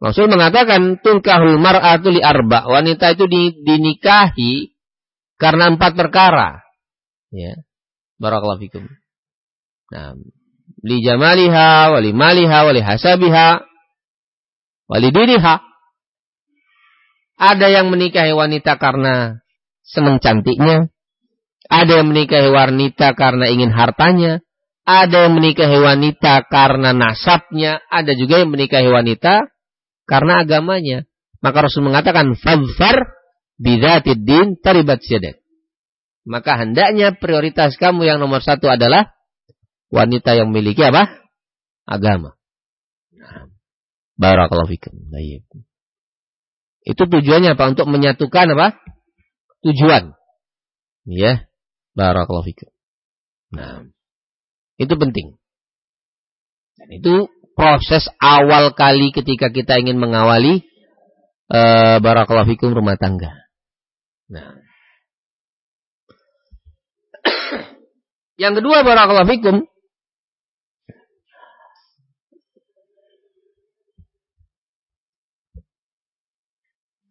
Rasul mengatakan tunkahul mar'atu li arba. Wanita itu dinikahi karena empat perkara. Ya. Barakallahu fikum. Nah, li jamaliha, wali maliha, wali hasabiha, wali diriha. Ada yang menikahi wanita karena senang cantiknya. Ada yang menikahi wanita karena ingin hartanya. Ada yang menikahi wanita karena nasabnya. Ada juga yang menikahi wanita karena agamanya. Maka Rasul mengatakan, Fadfar bidatid din taribat syadat. Maka hendaknya prioritas kamu yang nomor satu adalah wanita yang memiliki apa? Agama. Nah, barakallahu fikum. Baik. Itu tujuannya apa? Untuk menyatukan apa? Tujuan. Ya. Barakallahu fikum. Nah, itu penting. Dan itu proses awal kali ketika kita ingin mengawali uh, barakallahu fikum rumah tangga. Nah, Yang kedua barakallahu fikum.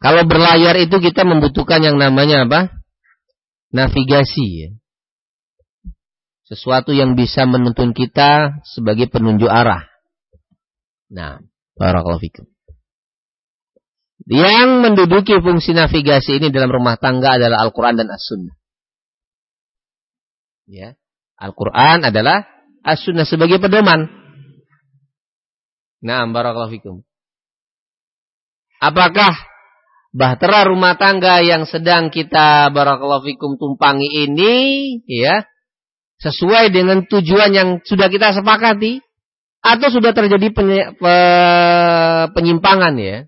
Kalau berlayar itu kita membutuhkan yang namanya apa? Navigasi ya. Sesuatu yang bisa menuntun kita sebagai penunjuk arah. Nah, barakallahu. Yang menduduki fungsi navigasi ini dalam rumah tangga adalah Al-Quran dan As-Sunnah. Ya. Al-Quran adalah as-sunnah sebagai pedoman. Nah, barakallahu. Apakah bahtera rumah tangga yang sedang kita barakallahu fikum tumpangi ini ya sesuai dengan tujuan yang sudah kita sepakati atau sudah terjadi penyimpangan ya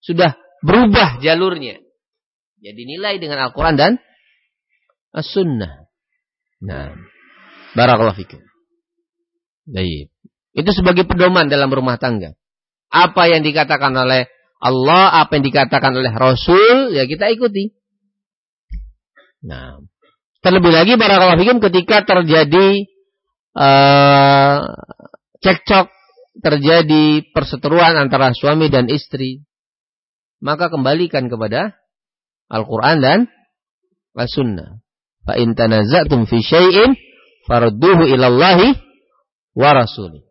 sudah berubah jalurnya jadi nilai dengan Al-Quran dan As-Sunnah nah Barakallahu fikum. Itu sebagai pedoman dalam rumah tangga. Apa yang dikatakan oleh Allah, apa yang dikatakan oleh Rasul, ya kita ikuti. Nah, terlebih lagi barakallahu fikum ketika terjadi uh, cekcok, terjadi perseteruan antara suami dan istri, maka kembalikan kepada Al-Quran dan As-Sunnah. Fa in tanaza'tum fi syai'in farduhu ilallahi wa rasuli.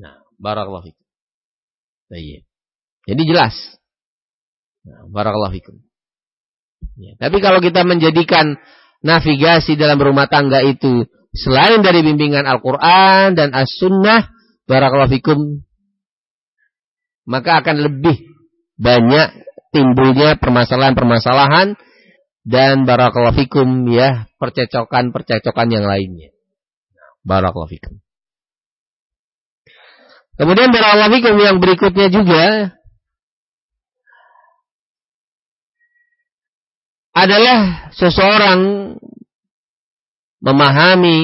Nah, barakallahu fikum. Baik. Jadi jelas. Nah, barakallahu fikum. Ya, tapi kalau kita menjadikan navigasi dalam rumah tangga itu selain dari bimbingan Al-Quran dan As-Sunnah, barakallahu fikum, maka akan lebih banyak timbulnya permasalahan-permasalahan dan barakallahu fikum ya percecokan-percecokan yang lainnya. Barakallahu fikum. Kemudian barakallahu fikum yang berikutnya juga adalah seseorang memahami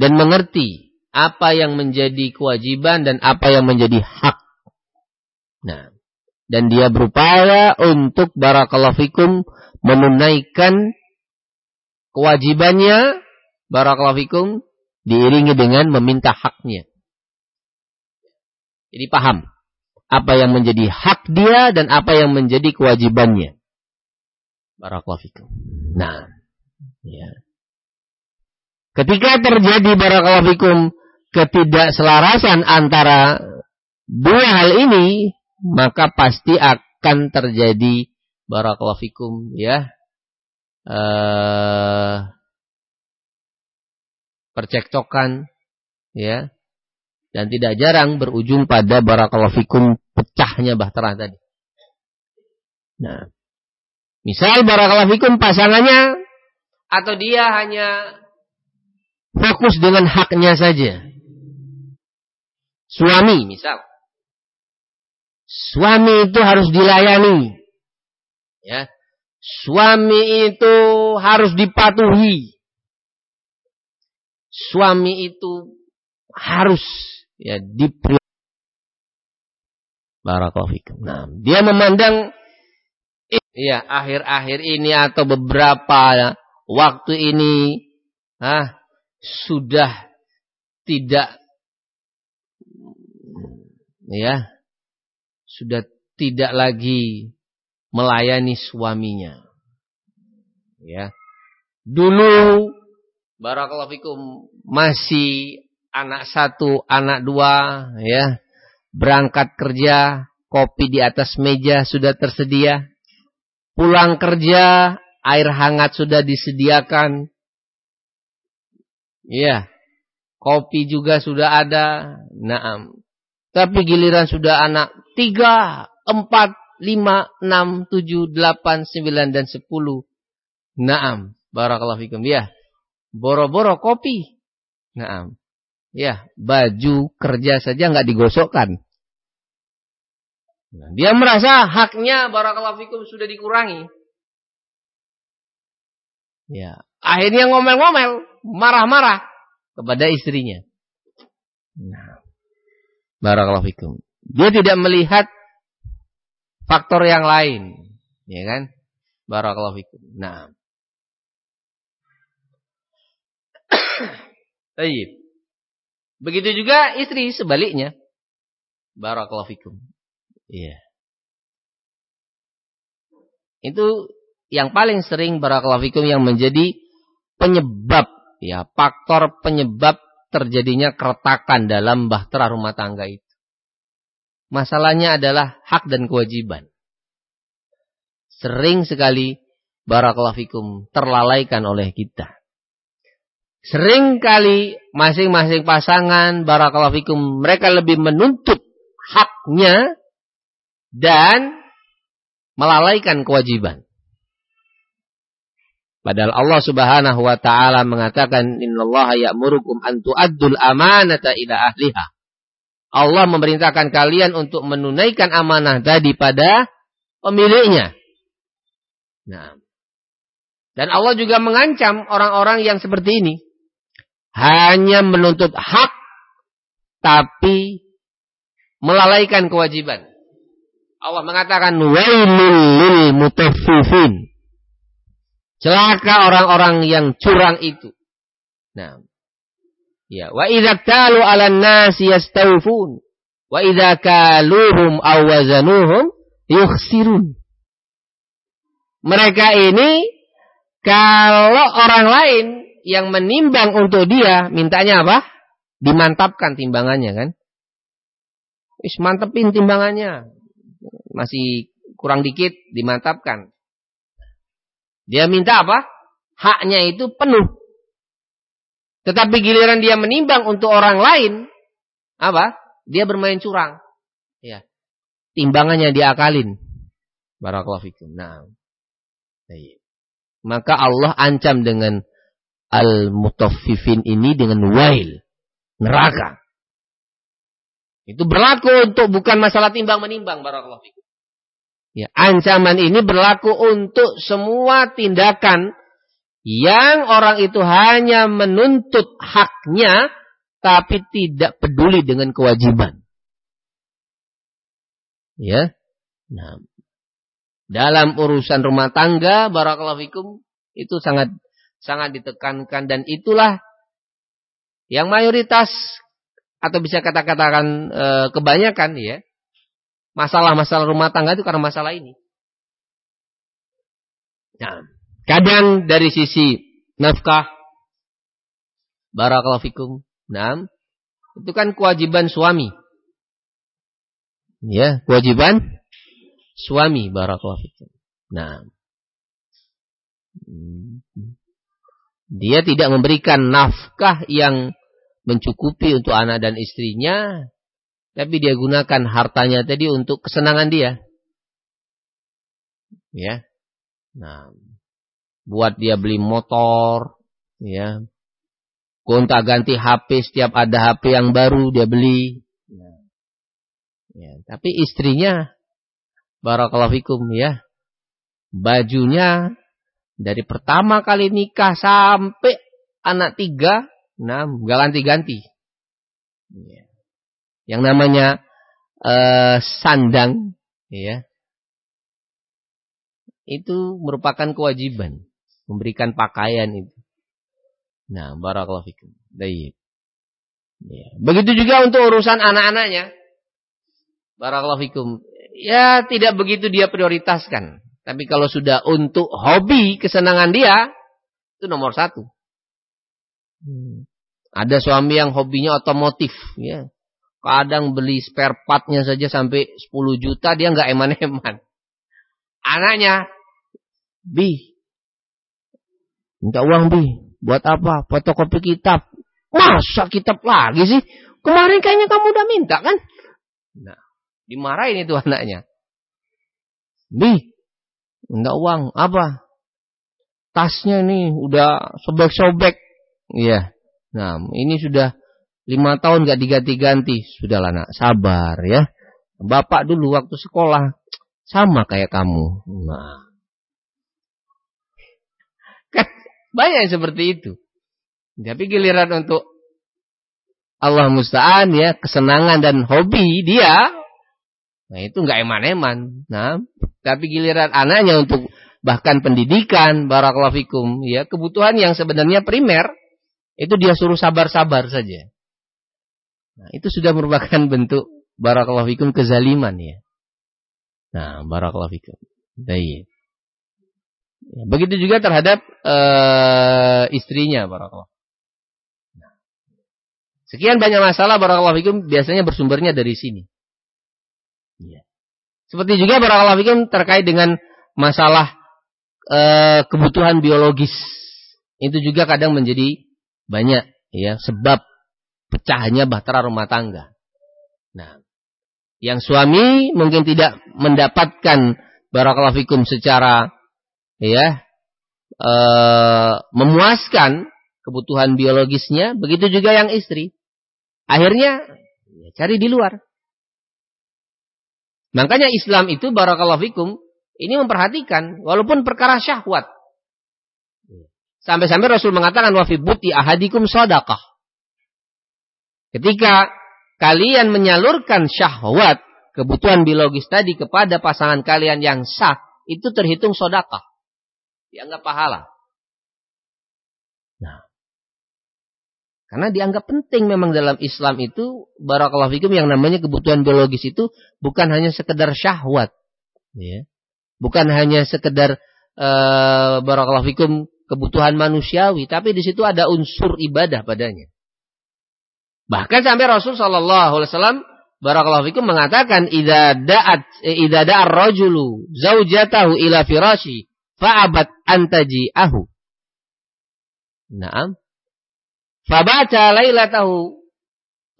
dan mengerti apa yang menjadi kewajiban dan apa yang menjadi hak. Nah, dan dia berupaya untuk barakallahu fikum menunaikan kewajibannya barakallahu fikum diiringi dengan meminta haknya. Jadi paham apa yang menjadi hak dia dan apa yang menjadi kewajibannya. Barakallahu fikum. Nah, ya. Ketika terjadi barakallahu fikum ketidakselarasan antara dua hal ini, maka pasti akan terjadi barakallahu fikum ya. Uh, percekcokan ya dan tidak jarang berujung pada barakallahu fikum pecahnya bahtera tadi. Nah, misal barakallahu fikum pasangannya atau dia hanya fokus dengan haknya saja. Suami misal. Suami itu harus dilayani. Ya. Suami itu harus dipatuhi. Suami itu harus ya di Barakallahu Nah, dia memandang ya akhir-akhir ini atau beberapa waktu ini ah sudah tidak ya sudah tidak lagi melayani suaminya. Ya dulu barakallahu fikum masih anak satu, anak dua, ya, berangkat kerja, kopi di atas meja sudah tersedia, pulang kerja, air hangat sudah disediakan, ya, kopi juga sudah ada, naam. Tapi giliran sudah anak tiga, empat, lima, enam, tujuh, delapan, sembilan, dan sepuluh. Naam. Barakallahu fikum. Ya. Boro-boro kopi. Naam. Ya, baju kerja saja nggak digosokkan. Nah, dia merasa haknya barakallahu fikum sudah dikurangi. Ya, akhirnya ngomel-ngomel, marah-marah kepada istrinya. Nah, barakallahu fikum. Dia tidak melihat faktor yang lain, ya kan? Barakallahu fikum. Nah. Baik. Begitu juga istri sebaliknya. Barakallahu fikum. Iya. Itu yang paling sering barakallahu fikum yang menjadi penyebab ya, faktor penyebab terjadinya keretakan dalam bahtera rumah tangga itu. Masalahnya adalah hak dan kewajiban. Sering sekali barakallahu fikum terlalaikan oleh kita. Sering kali masing-masing pasangan barakallahu fikum mereka lebih menuntut haknya dan melalaikan kewajiban. Padahal Allah Subhanahu wa taala mengatakan innallaha ya'murukum an tu'addul amanata ila ahliha. Allah memerintahkan kalian untuk menunaikan amanah tadi pada pemiliknya. Nah. Dan Allah juga mengancam orang-orang yang seperti ini hanya menuntut hak tapi melalaikan kewajiban. Allah mengatakan wailul mutaffifin. Celaka orang-orang yang curang itu. Nah. Ya, wa idza talu 'alan nasi yastawfun wa idza kaluhum aw wazanuhum yukhsirun. Mereka ini kalau orang lain yang menimbang untuk dia, mintanya apa? Dimantapkan timbangannya kan. Wis mantepin timbangannya. Masih kurang dikit, dimantapkan. Dia minta apa? Haknya itu penuh. Tetapi giliran dia menimbang untuk orang lain, apa? Dia bermain curang. Ya. Timbangannya diakalin. Barakallahu fikum. Nah. Maka Allah ancam dengan al-mutaffifin ini dengan wail, neraka. Itu berlaku untuk bukan masalah timbang menimbang barakallahu fikum. Ya, ancaman ini berlaku untuk semua tindakan yang orang itu hanya menuntut haknya tapi tidak peduli dengan kewajiban. Ya. Nah, dalam urusan rumah tangga barakallahu fikum itu sangat sangat ditekankan dan itulah yang mayoritas atau bisa kata-katakan e, kebanyakan ya masalah-masalah rumah tangga itu karena masalah ini. Nah, kadang dari sisi nafkah, barakallahu fikum, nah, itu kan kewajiban suami. Ya, kewajiban suami barakallahu fikum. Nah, dia tidak memberikan nafkah yang mencukupi untuk anak dan istrinya, tapi dia gunakan hartanya tadi untuk kesenangan dia. Ya. Nah, buat dia beli motor, ya. Gonta ganti HP setiap ada HP yang baru dia beli. Ya. ya tapi istrinya barakallahu fikum ya. Bajunya dari pertama kali nikah sampai anak tiga, nah gak ganti-ganti. Ya. Yang namanya uh, sandang, ya, itu merupakan kewajiban memberikan pakaian itu. Nah, barakallahu fikum. Baik. Ya. Begitu juga untuk urusan anak-anaknya. Barakallahu fikum. Ya, tidak begitu dia prioritaskan. Tapi kalau sudah untuk hobi, kesenangan dia, itu nomor satu. Hmm. Ada suami yang hobinya otomotif. ya Kadang beli spare partnya saja sampai 10 juta, dia nggak eman-eman. Anaknya, Bi, minta uang Bi, buat apa? Fotokopi kitab. Masa kitab lagi sih? Kemarin kayaknya kamu udah minta kan? Nah, dimarahin itu anaknya. Bi, minta uang. Apa? Tasnya nih udah sobek-sobek. Iya. Nah, ini sudah lima tahun gak diganti-ganti. Sudahlah nak, sabar ya. Bapak dulu waktu sekolah sama kayak kamu. Nah, Banyak yang seperti itu. Tapi giliran untuk Allah musta'an ya, kesenangan dan hobi dia, nah itu nggak eman-eman. Nah, tapi giliran anaknya untuk bahkan pendidikan, barakallahu fikum, ya, kebutuhan yang sebenarnya primer, itu dia suruh sabar-sabar saja. Nah, itu sudah merupakan bentuk barakallahu fikum kezaliman ya. Nah, barakallahu fikum. Baik. Ya, begitu juga terhadap uh, istrinya barakallah. Nah. Sekian banyak masalah barakallahu fikum biasanya bersumbernya dari sini. Ya. Seperti juga barakallahu fikum terkait dengan masalah uh, kebutuhan biologis. Itu juga kadang menjadi banyak ya sebab pecahnya bahtera rumah tangga. Nah, yang suami mungkin tidak mendapatkan barakallahu fikum secara ya e, memuaskan kebutuhan biologisnya, begitu juga yang istri. Akhirnya ya, cari di luar. Makanya Islam itu barakallahu fikum ini memperhatikan walaupun perkara syahwat. Sampai-sampai Rasul mengatakan wa fi ahadikum sadaqah. Ketika kalian menyalurkan syahwat kebutuhan biologis tadi kepada pasangan kalian yang sah, itu terhitung sodakah dianggap pahala. Nah, karena dianggap penting memang dalam Islam itu barakallahu fikum yang namanya kebutuhan biologis itu bukan hanya sekedar syahwat, ya. Bukan hanya sekedar uh, barakallahu fikum kebutuhan manusiawi, tapi di situ ada unsur ibadah padanya. Bahkan sampai Rasul sallallahu alaihi wasallam barakallahu fikum mengatakan idza da'at eh, idza da'a rajulu zaujatahu ila firashi fa'abat antaji'ahu. Naam. Fabaca lailatahu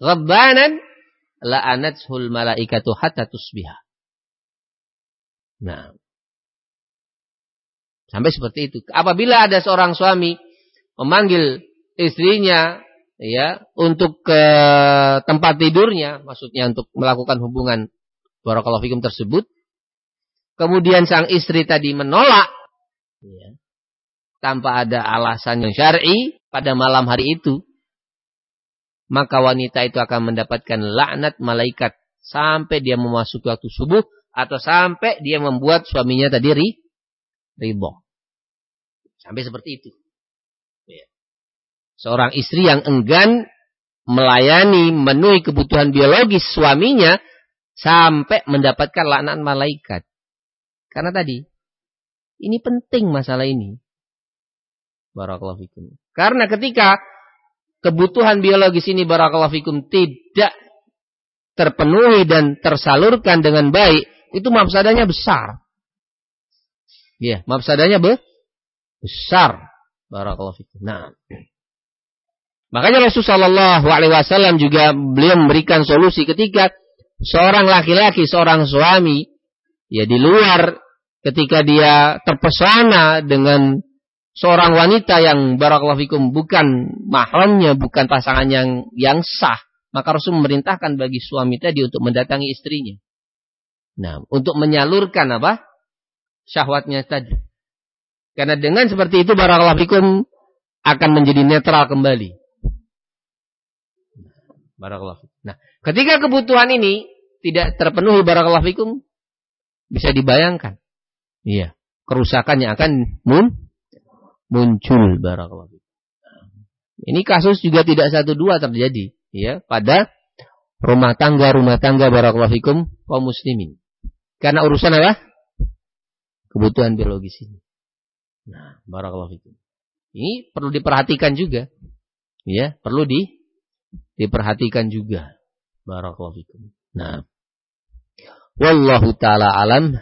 ghabbanan la'anathul malaikatu hatta tusbiha. Nah. Sampai seperti itu. Apabila ada seorang suami memanggil istrinya ya untuk ke tempat tidurnya, maksudnya untuk melakukan hubungan barakallahu fikum tersebut, kemudian sang istri tadi menolak ya, tanpa ada alasan yang syar'i pada malam hari itu, maka wanita itu akan mendapatkan laknat malaikat sampai dia memasuki waktu subuh atau sampai dia membuat suaminya tadi ri, ribo. Sampai seperti itu. Ya. Seorang istri yang enggan melayani, memenuhi kebutuhan biologis suaminya sampai mendapatkan laknat malaikat. Karena tadi Ini penting masalah ini. Barakallahu fikum. Karena ketika kebutuhan biologis ini barakallahu fikum tidak terpenuhi dan tersalurkan dengan baik, itu mafsadanya besar. Ya, mafsadanya be besar. Barakallahu fikum. Nah. Makanya Rasulullah SAW juga beliau memberikan solusi ketika seorang laki-laki, seorang suami, ya di luar ketika dia terpesona dengan seorang wanita yang barakallahu fikum bukan mahramnya, bukan pasangan yang yang sah, maka Rasul memerintahkan bagi suami tadi untuk mendatangi istrinya. Nah, untuk menyalurkan apa? Syahwatnya tadi. Karena dengan seperti itu barakallahu fikum akan menjadi netral kembali. Barakallahu fikum. Nah, ketika kebutuhan ini tidak terpenuhi barakallahu fikum bisa dibayangkan. Iya, kerusakan akan mun muncul barakallahu Ini kasus juga tidak satu dua terjadi ya pada rumah tangga rumah tangga barakallahu fikum kaum muslimin. Karena urusan apa? Kebutuhan biologis ini. Nah, barakallahu fikum. Ini perlu diperhatikan juga. Ya, perlu di diperhatikan juga. Barakallahu fikum. Nah, wallahu taala alam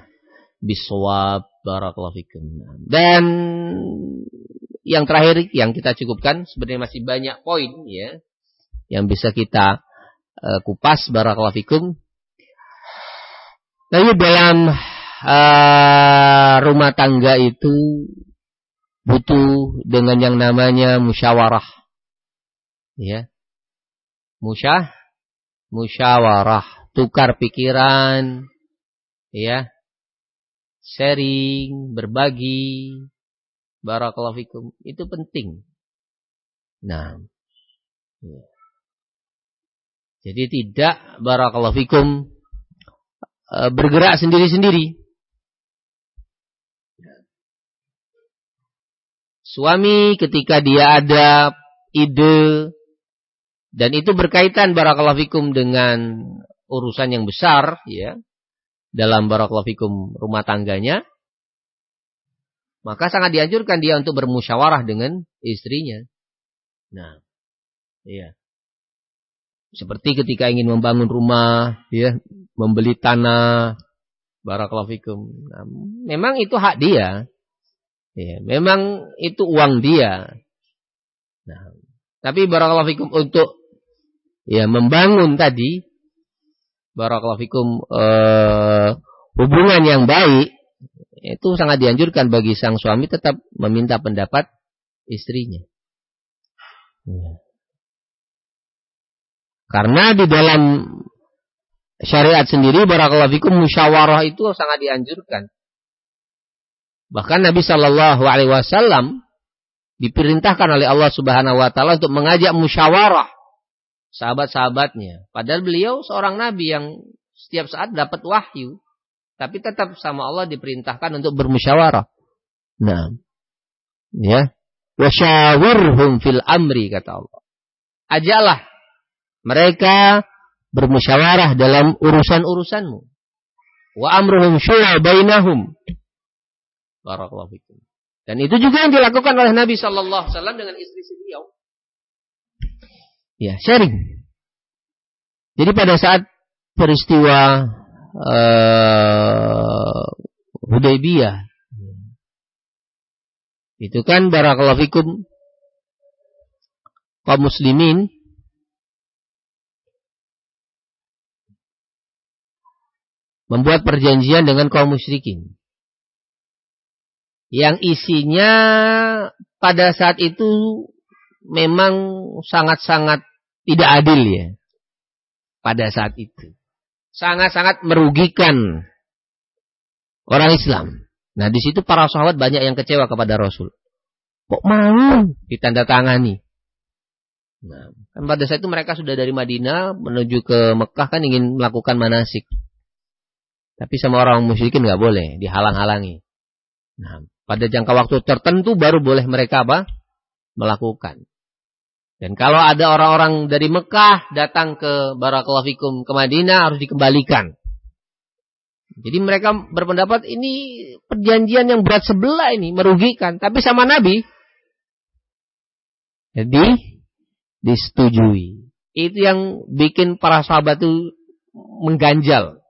bisawab barakallahu fikum. Dan yang terakhir yang kita cukupkan sebenarnya masih banyak poin ya yang bisa kita uh, kupas barakallahu fikum. Lalu dalam uh, rumah tangga itu butuh dengan yang namanya musyawarah. Ya. Musyah musyawarah, tukar pikiran, ya. Sharing, berbagi, Barakallahu fikum. Itu penting. Nah. Ya. Jadi tidak barakallahu fikum e, bergerak sendiri-sendiri. Suami ketika dia ada ide dan itu berkaitan barakallahu fikum dengan urusan yang besar ya dalam barakallahu fikum rumah tangganya maka sangat dianjurkan dia untuk bermusyawarah dengan istrinya. Nah, iya. Seperti ketika ingin membangun rumah, ya, membeli tanah, barakallahu fikum. Nah, memang itu hak dia. Ya, memang itu uang dia. Nah, tapi barakallahu fikum untuk ya membangun tadi barakallahu fikum eh, hubungan yang baik itu sangat dianjurkan bagi sang suami tetap meminta pendapat istrinya. Ya. Karena di dalam syariat sendiri barakallahu fikum musyawarah itu sangat dianjurkan. Bahkan Nabi Shallallahu alaihi wasallam diperintahkan oleh Allah Subhanahu wa taala untuk mengajak musyawarah sahabat-sahabatnya. Padahal beliau seorang nabi yang setiap saat dapat wahyu. Tapi tetap sama Allah diperintahkan untuk bermusyawarah. Nah. Ya. Wasyawirhum fil amri kata Allah. Ajalah mereka bermusyawarah dalam urusan-urusanmu. Wa amruhum syura bainahum. Barakallahu fikum. Dan itu juga yang dilakukan oleh Nabi sallallahu alaihi wasallam dengan istri beliau. Ya, sharing. Jadi pada saat peristiwa uh, Hudaybiyah. Itu kan barakallahu fikum kaum muslimin membuat perjanjian dengan kaum musyrikin. Yang isinya pada saat itu memang sangat-sangat tidak adil ya. Pada saat itu sangat-sangat merugikan orang Islam. Nah, di situ para sahabat banyak yang kecewa kepada Rasul. Kok mau ditandatangani? Nah, kan pada saat itu mereka sudah dari Madinah menuju ke Mekah kan ingin melakukan manasik. Tapi sama orang musyrikin nggak boleh, dihalang-halangi. Nah, pada jangka waktu tertentu baru boleh mereka apa? Melakukan. Dan kalau ada orang-orang dari Mekah datang ke Barakallahu Fikum ke Madinah harus dikembalikan. Jadi mereka berpendapat ini perjanjian yang berat sebelah ini, merugikan. Tapi sama Nabi, jadi disetujui. Itu yang bikin para sahabat itu mengganjal.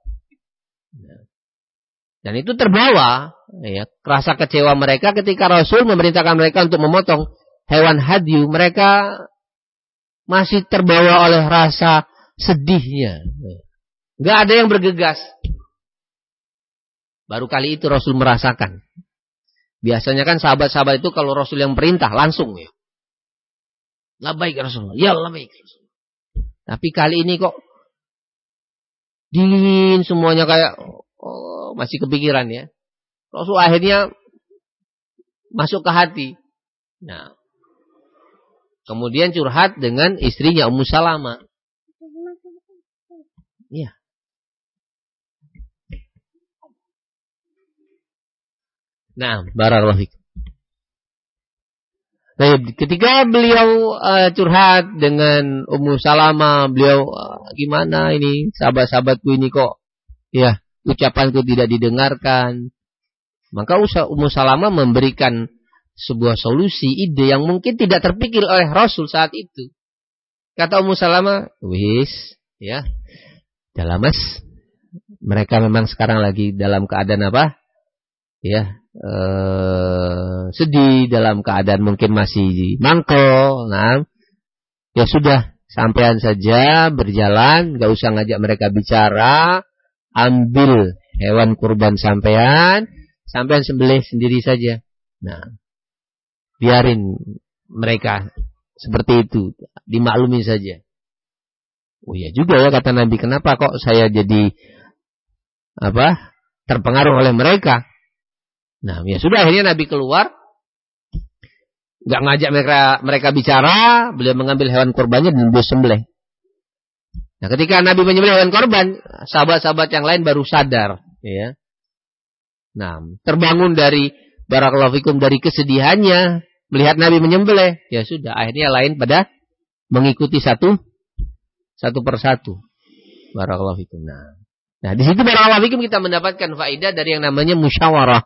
Dan itu terbawa ya, rasa kecewa mereka ketika Rasul memerintahkan mereka untuk memotong hewan hadyu. Mereka masih terbawa oleh rasa sedihnya. Gak ada yang bergegas. Baru kali itu Rasul merasakan. Biasanya kan sahabat-sahabat itu kalau Rasul yang perintah langsung ya. baik Rasulullah. Ya baik Rasulullah. Tapi kali ini kok dingin semuanya kayak oh, masih kepikiran ya. Rasul akhirnya masuk ke hati. Nah, kemudian curhat dengan istrinya Ummu Salama. Iya. Nah, barakallahu. Nah, ketika beliau uh, curhat dengan Ummu Salama, beliau uh, gimana ini sahabat-sahabatku ini kok ya ucapanku tidak didengarkan. Maka Ummu Salama memberikan sebuah solusi, ide yang mungkin tidak terpikir oleh Rasul saat itu. Kata Ummu Salama, "Wis, ya. Dalam Mas, mereka memang sekarang lagi dalam keadaan apa? Ya, eh, sedih dalam keadaan mungkin masih mangkel. Nah, ya sudah sampean saja berjalan, gak usah ngajak mereka bicara, ambil hewan kurban sampean, sampean sembelih sendiri saja. Nah, biarin mereka seperti itu, dimaklumi saja. Oh iya juga ya kata Nabi, kenapa kok saya jadi apa? terpengaruh oleh mereka? Nah, ya sudah akhirnya Nabi keluar nggak ngajak mereka mereka bicara, beliau mengambil hewan korbannya dan beliau sembelih. Nah, ketika Nabi menyembelih hewan korban, sahabat-sahabat yang lain baru sadar, ya. Nah, terbangun dari barakallahu fikum dari kesedihannya melihat Nabi menyembelih, ya sudah, akhirnya lain pada mengikuti satu satu persatu. Barakallahu. Nah, nah di situ barakallahu kita mendapatkan faedah dari yang namanya musyawarah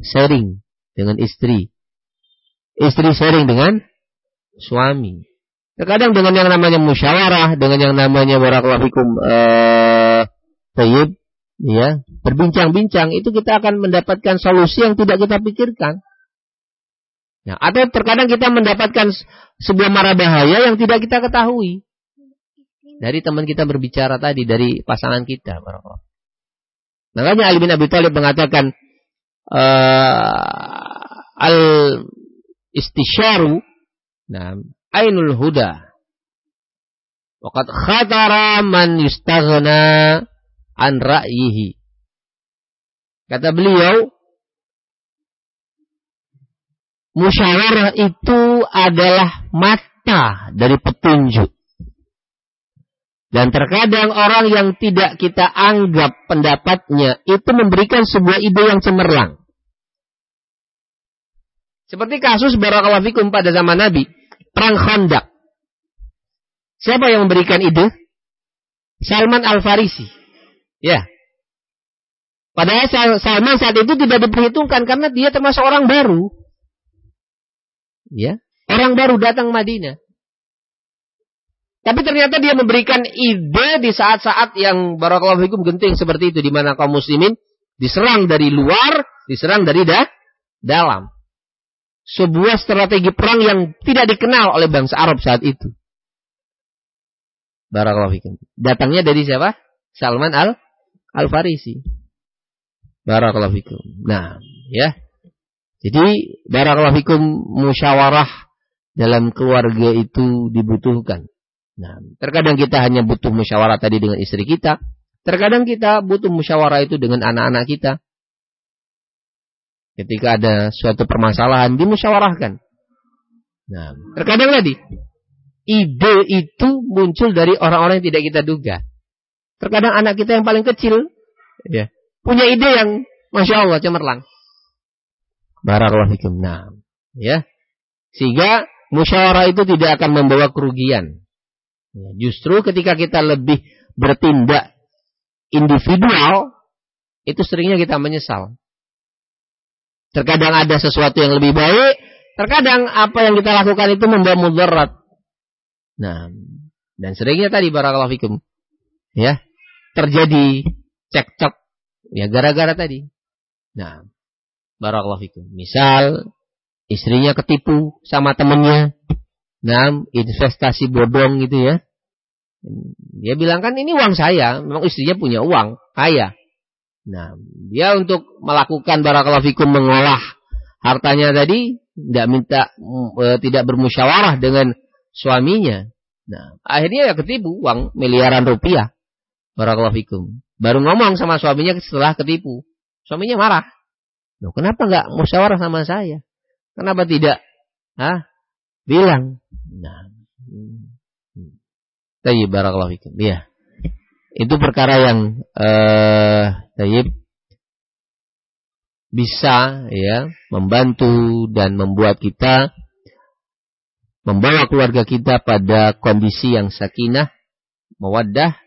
sharing dengan istri. Istri sharing dengan suami. Terkadang dengan yang namanya musyawarah, dengan yang namanya barakallahu fikum eh tayyib, ya, berbincang-bincang itu kita akan mendapatkan solusi yang tidak kita pikirkan. Ya, atau terkadang kita mendapatkan sebuah marah bahaya yang tidak kita ketahui. Dari teman kita berbicara tadi, dari pasangan kita. Makanya Ali bin Abi Thalib mengatakan, uh, al istisyaru nah ainul huda waqad khatara man yustaghna an ra'yihi kata beliau musyawarah itu adalah mata dari petunjuk dan terkadang orang yang tidak kita anggap pendapatnya itu memberikan sebuah ide yang cemerlang. Seperti kasus barakallahu fikum pada zaman Nabi, perang Khandaq. Siapa yang memberikan ide? Salman Al-Farisi. Ya. Padahal Salman saat itu tidak diperhitungkan karena dia termasuk orang baru. Ya. Orang baru datang Madinah. Tapi ternyata dia memberikan ide di saat-saat yang barakallahu fikum genting seperti itu di mana kaum muslimin diserang dari luar, diserang dari dah, dalam sebuah strategi perang yang tidak dikenal oleh bangsa Arab saat itu. Barakallahu fikum. Datangnya dari siapa? Salman al Al Farisi. Barakallahu fikum. Nah, ya. Jadi barakallahu fikum musyawarah dalam keluarga itu dibutuhkan. Nah, terkadang kita hanya butuh musyawarah tadi dengan istri kita, terkadang kita butuh musyawarah itu dengan anak-anak kita. Ketika ada suatu permasalahan dimusyawarahkan. Nah, terkadang tadi ide itu muncul dari orang-orang yang tidak kita duga. Terkadang anak kita yang paling kecil ya, punya ide yang masya Allah cemerlang. Barakallahu fikum. Nah, ya. Sehingga musyawarah itu tidak akan membawa kerugian. Ya, justru ketika kita lebih bertindak individual, itu seringnya kita menyesal. Terkadang ada sesuatu yang lebih baik, terkadang apa yang kita lakukan itu membawa mudarat. Nah, dan seringnya tadi barakallahu fikum. Ya, terjadi cekcok ya gara-gara tadi. Nah, barakallahu fikum. Misal istrinya ketipu sama temennya. Nah, investasi bodong gitu ya. Dia bilang kan ini uang saya, memang istrinya punya uang, kaya. Nah, dia untuk melakukan barakallahu fikum mengolah hartanya tadi tidak minta e, tidak bermusyawarah dengan suaminya. Nah, akhirnya ya ketipu uang miliaran rupiah. Barakallahu fikum. Baru ngomong sama suaminya setelah ketipu. Suaminya marah. Loh, kenapa nggak musyawarah sama saya? Kenapa tidak? Hah? Bilang. Nah. Tayyib barakallahu fikum. Iya. Itu perkara yang eh tayyib bisa ya membantu dan membuat kita membawa keluarga kita pada kondisi yang sakinah, mawaddah,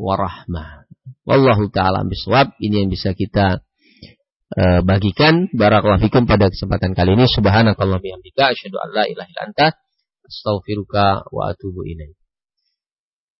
warahmah. Wallahu taala bisawab. Ini yang bisa kita uh, bagikan. Barakallahu fikum pada kesempatan kali ini. Subhanakallah bihamdika asyhadu an anta astaghfiruka wa atubu ilaik.